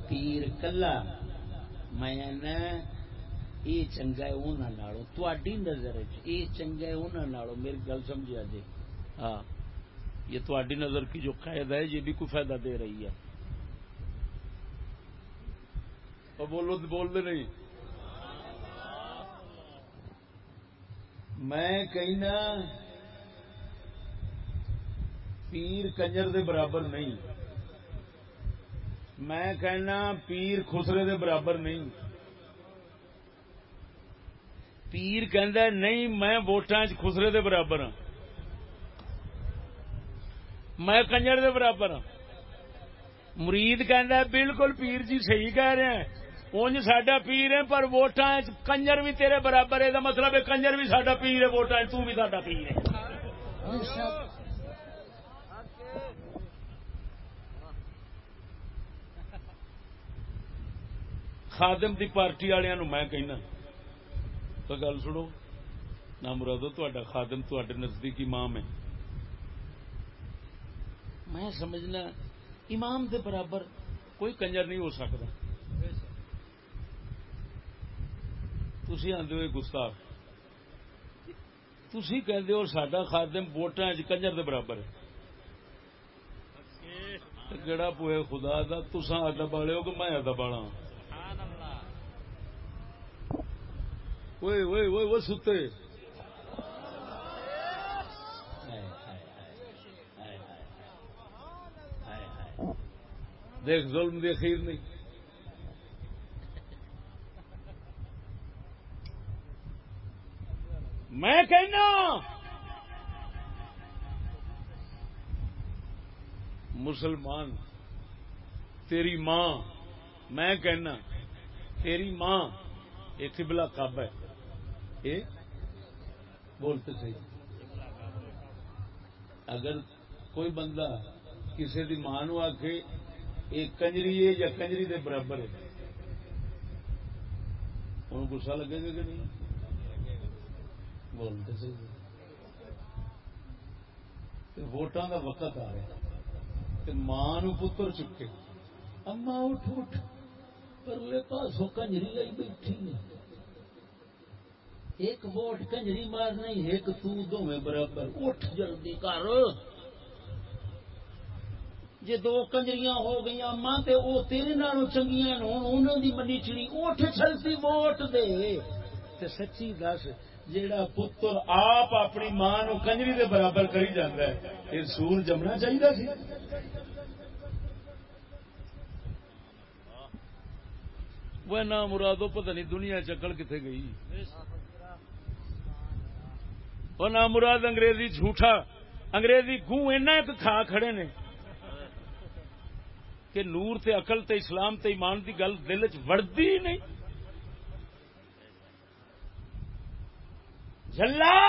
پیر کلا۔ میں یہ چنگا ہے انہوں نالوں تھی نظر یہ چنگا ہے انہوں میری گل سمجھا جی ہاں یہ تھی نظر کی جو قید ہے یہ بھی کوئی فائدہ دے رہی ہے۔ اور بولو تو بول دے نہیں۔ میں کہنا پیر کنجر دے برابر نہیں۔ میں کہنا پیر خسرے دے برابر نہیں۔ پیر کہندا نہیں، میں ووٹاں چ خسرے دے برابر ہاں۔ میں کنجر دے برابر ہاں۔ مرید کہندا بالکل پیر جی صحیح کہہ رہے ہیں۔ اونج ساڈا پیر ہے، پر ووٹاں کنجر بھی تیرے برابر ہے۔ دا مطلب ہے کنجر بھی ساڈا پیر ہے، ووٹاں تو بھی ساڈا پیر ہے۔ خادم دی پارٹی والوں میں کہنا۔ تو گل سنو نہ مرادو تا خادم تے امام ہے۔ میں سمجھنا امام دے برابر کوئی کنجر نہیں ہو سکتا۔ تھی آدھے ہوئے گستاخ۔ تھی کہتے ہو سڈا خادم ووٹاں چ کنجر دے برابر ہے۔ گڑا پوئے خدا دا تسا ادا بالے ہو کہ میں ادا بالا وہ ستے۔ دیکھ، ظلم دی خیر نہیں۔ میں کہنا، مسلمان، تیری ماں، میں کہنا، تیری ماں یہ قبلہ کب ہے۔ یہ بولتے صحیح۔ اگر کوئی بندہ کسی کی ماں نو آ کے ایک کنجری ہے یا کنجری دے برابر ہے؟ ان گسا لگے گا کہ نہیں؟ بولتے صحیح۔ ووٹاں کا وقت آ رہا ماں نو پتر چکے۔ اما اٹھ اٹھ۔ پرلے پاسوں کنجری آئی بیٹھی ایک ووٹ کنجری مارنا ایک تو دونوں برابر۔ اٹھ جلدی کر۔ جی دو کنجریاں ہو گئی ماں تے او تیرے نالوں چنگیاں انہوں دی منی چڑی اٹھ چلتی ووٹ دے۔ تے سچی دس، جیڑا پتر آپ اپنی ماں نو کنجری دے برابر کری جاندہ ہے، یہ سور جمنا چاہیے سی۔ وہ نہ مرادو پتہ نہیں دنیا چکل کتنے گئی۔ وہ نہ مراد انگریزی جھوٹا، انگریزی گوں ایک کھا کھڑے نے کہ نور تے عقل تے اسلام تے ایمان دی گل دل چ ہی نہیں۔ جلا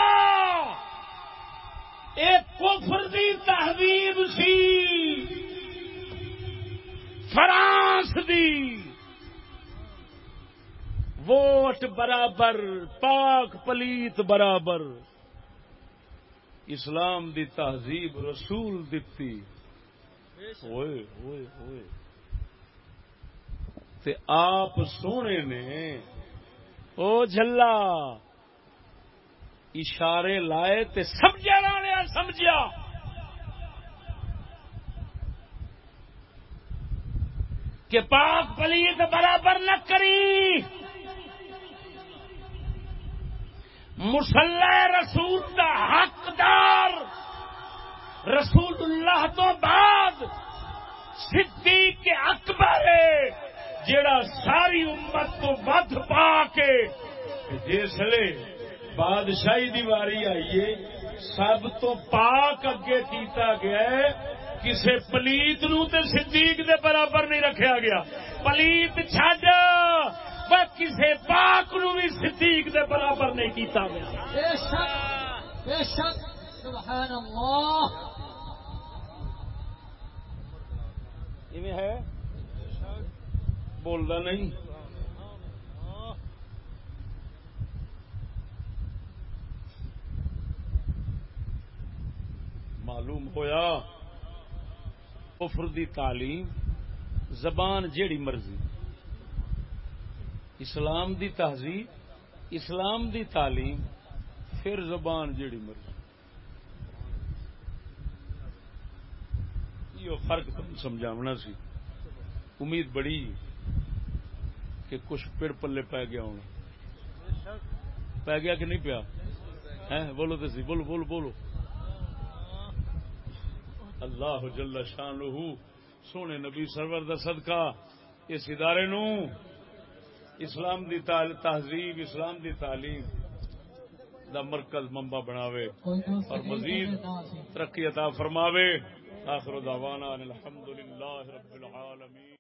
ایک کفر دی تہذیب سی، فرانس دی۔ ووٹ برابر، پاک پلیت برابر۔ اسلام دی تہذیب رسول دتی۔ ہوئے ہوئے ہوئے تے آپ سونے نے، او جھلا، اشارے لائے تے سمجھا نے سمجھا کہ پاک پلیت برابر نہ کری۔ مسلح رسول کا حقدار رسول اللہ تو بعد صدیق اکبر ہے، جڑا ساری امت تو ود پا کے جسے بادشاہی دیواری آئیے سب تو پاک اگے کیتا گیا ہے۔ کسے پلیت نو تے صدیق دے برابر نہیں رکھیا گیا۔ پلیت چھڈ! کسے پاک نو بھی صدیق دے برابر نہیں کیتا گیا۔ بے شک بے شک سبحان اللہ۔ ہے؟ بولتا نہیں۔ معلوم ہویا کفر دی تعلیم زبان جیڑی مرضی۔ اسلام دی تہذیب، اسلام دی تعلیم، پھر زبان جیڑی مرضی۔ یہ فرق سمجھاونا سی۔ امید بڑی کہ کچھ پیڑ پلے پی گیا ہونا۔ پی گیا کہ نہیں پیا؟ بولو تو سی۔ بولو بولو بولو۔ اللہ جل شان سونے نبی سرور دا صدقہ، اس ادارے نو۔ اسلام دی تہذیب، اسلام دی تعلیم دا مرکز ممبا بناوے اور مزید ترقی عطا فرماوے۔ آخر دعوانا الحمد للہ رب العالمین۔